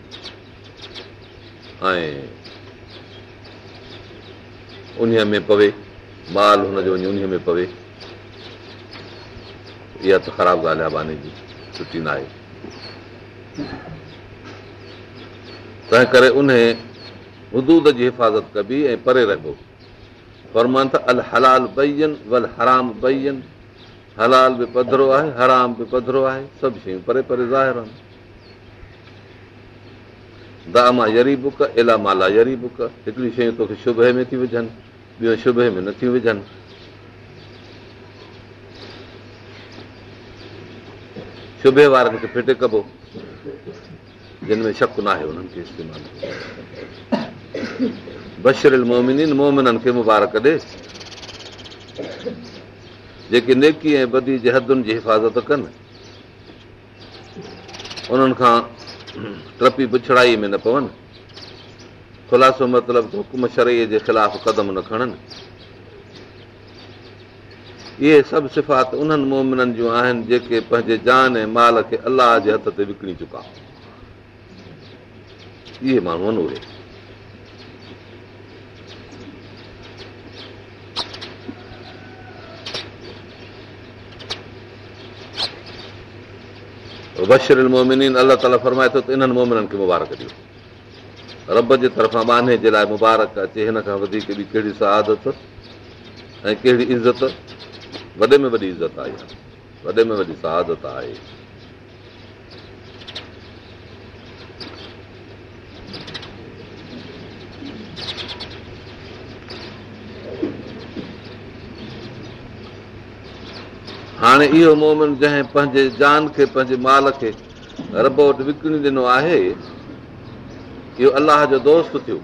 ۽ ان ۾ پوي مال هن جو وڃي ان ۾ پوي. اها ته خراب ڳالهه آهي باني جي سٺي نه آهي تنهن ڪري ان حدود جي حفاظت ڪبي ۽ پري رهبو. فرمان ته ال هلال بئيين ول حرام بئيين هلال به پڌرو آهي حرام به پڌرو آهي سڀ شيون پري پري ظاهر آهن. دا مان يري بڪ ايلا مالا يري بڪ هڪڙي شيون توکي شڀي ۾ ٿي وجهن ٻيو شڀي ۾ نٿيون وجهن. شڀي وارن کي ڦٽي ڪبو جن ۾ شڪ نه آهي انهن کي استعمال. بشر مومن مومنن کي مبارڪ ڏي جيڪي نيڪي ۽ بدي جي حدن جي حفاظت ڪن انهن کان ٽپي پڇڙائي ۾ نه پون. خلاصو مطلب حڪم شرئيءَ جي خلاف قدم نه کڻن. اهي سڀ صفات انهن مومنن جون آهن جيڪي پنهنجي جان ۽ مال کي الله جي هٿ تي وڪڻي چڪا. اهي ماڻهو آهن بشر مومن الله تالا فرمائي ٿو ته انهن مومنن کي مبارڪ ڏيو رب جي طرفان باني جي لاءِ مبارڪ اچي هن کان وڌيڪ به ڪهڙي سهادت ۽ ڪهڙي عزت وڏي ۾ وڏي عزت آهي وڏي ۾ وڏي سهادت آهي هاڻي اهو مومن جنهن پنهنجي جان کي پنهنجي مال کي رب وٽ وڪڻي ڏنو آهي اهو الله جو دوست ٿيو.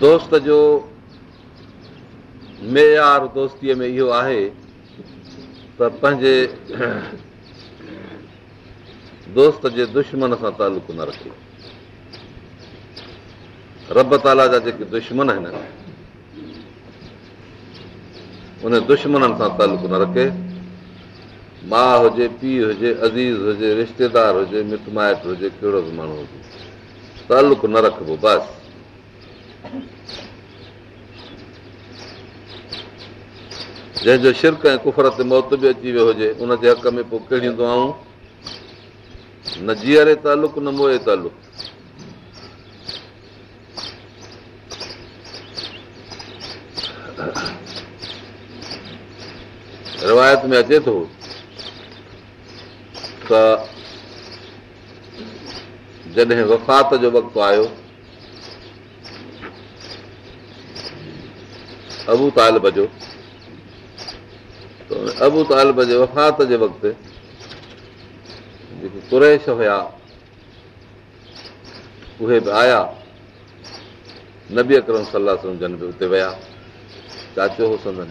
دوست جو معيار دوستيءَ ۾ اهو آهي ته پنهنجي دوست جي دشمن سان تعلق نه رکي. رب تالا جا جيڪي دشمن آهن ان دشمنن سان تعلق نه رکي. ماءُ هجي پيءُ هجي عزيز هجي رشتيدار هجي مٽ مائٽ هجي ڪهڙو به ماڻهو هجي. تعلق نه رکبو بس. جنهن جو شرڪ ۽ ڪفر تي موت به اچي ويو هجي ان جي حق ۾ پوءِ ڪهڙيون دعائون؟ نه جيئري تعلق نه موئي تعلق روايت ۾ اچي ٿو ته جڏهن وفات جو وقت آيو ابو طالب جو ابو طالب جي وفات جي وقت جيڪي ڪريش هئا اهي به آيا نبي اڪرم صلاح جن به اتي ويا چاچو هو سندن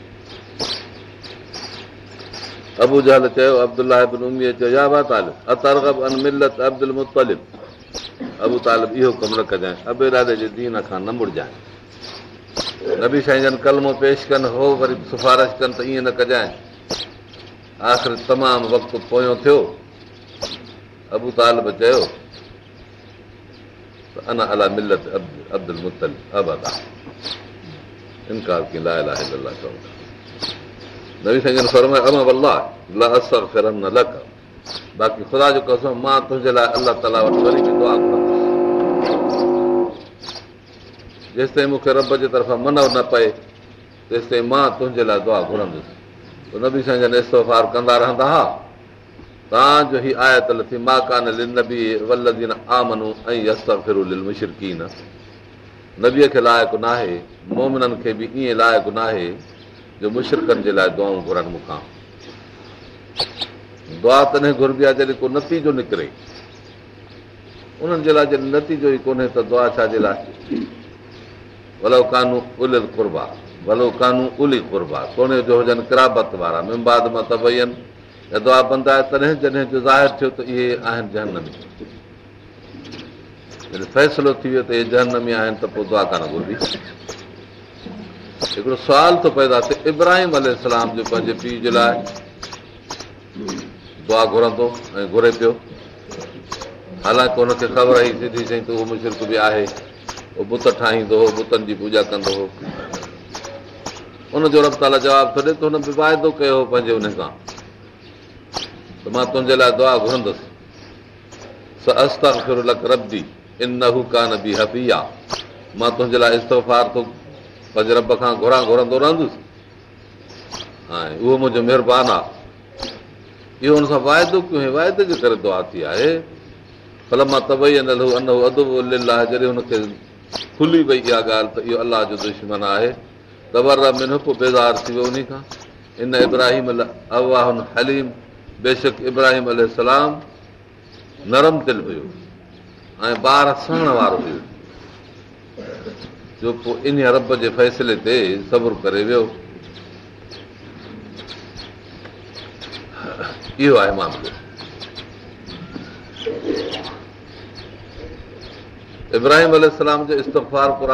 ابو جهل چيو ابدلا اميءَ چيو يا بات اترگب ان ملت عبدل مطلب ابو طالب اهو ڪم نه ڪجانءِ ابي ڏاڏي جي دين کان نه مڙجانئ نبي سائين جن ڪلمو پيش ڪن هو وري سفارش ڪن ته ائين نه ڪجانءِ آخر تمام وقت پويون ٿيو ابو طالب چيو انا الا ملت عبدل متل ابد انڪار ڪه لا الاها اللاهه چون نبي سائين فرمائي اما ولاهه لا اثر فرم نه لڪ باقي خدا جو قسم مان تنهنجي لاءِ الله تالا وٽ وري دعا ڪندس جيس تائين مون کي رب جي طرفان من نه پئي تيس تائين مان تنهنجي لاءِ دعا گهرندس نبي سائين جن استفار ڪندا رهندا هئا توهان جو هي آيت لٿي مان ڪانه نبي ولدين آمنو ۽ يستفرو لل مشرڪين نبيءَ کي لائق نه آهي مومنن کي به ائين لائق نه آهي جو مشرڪن جي لاءِ دعائون گهرن مون کان دعا تڏهن گهربي آهي جڏهن ڪو نتيجو نڪري. انهن جي لاءِ جڏهن نتيجو ئي ڪونهي ته دعا ڇا جي لاءِ؟ ڀلو ڪانو ال ڪربا ڀلو ڪانو الي ڪربا. ڪونهي جو هجن ڪرابت وارا. ممباد مان ته وين ۽ دعا بند آهي تڏهن جڏهن جو ظاهر ٿيو ته اهي آهن جهنمي فيصلو ٿي ويو ته اهي جهنمي آهن ته پوءِ دعا ڪانه گهربي هڪڙو سوال ٿو پيدا ٿئي ابراهيم ال جو پنهنجي پيءُ جي لاءِ دعا گهرندو ۽ گهري پيو. حالانڪه هن کي خبر آئي سڌي چئي ته اهو مشرڪ به آهي. اهو بت ٺاهيندو هو بتن جي پوڄا ڪندو هو. ان جو رب تالا جواب ٿو ڏئي ته هن به واعدو ڪيو هو پنهنجي هن کان. ته مان تنهنجي لاءِ دعا گهرندس. ربدي ان هو ڪانه به هفي آهي مان تنهنجي لاءِ استفار ٿو پنهنجي رب کان گهران گهرندو رهندس ۽ اهو منهنجو مهرباني آهي اهو هن سان واعدو وائدي جي ڪري دعا ٿي آهي ڀلا مان ته وئي انيل ان ادب کلي وئي اها ڳالهه ته اهو الله جو دشمن آهي تبر من پوءِ بيزار ٿي ويو ان کان ان ابراهيم اواهه هليم بيشڪ ابراهيم ال نرم دل هيو ۽ ٻار سهڻ وارو هيو جو پوءِ ان رب جي فيصلي تي صبر ڪري ويو. اهو آهي معاملو. ابراهيم ال جو استفار قر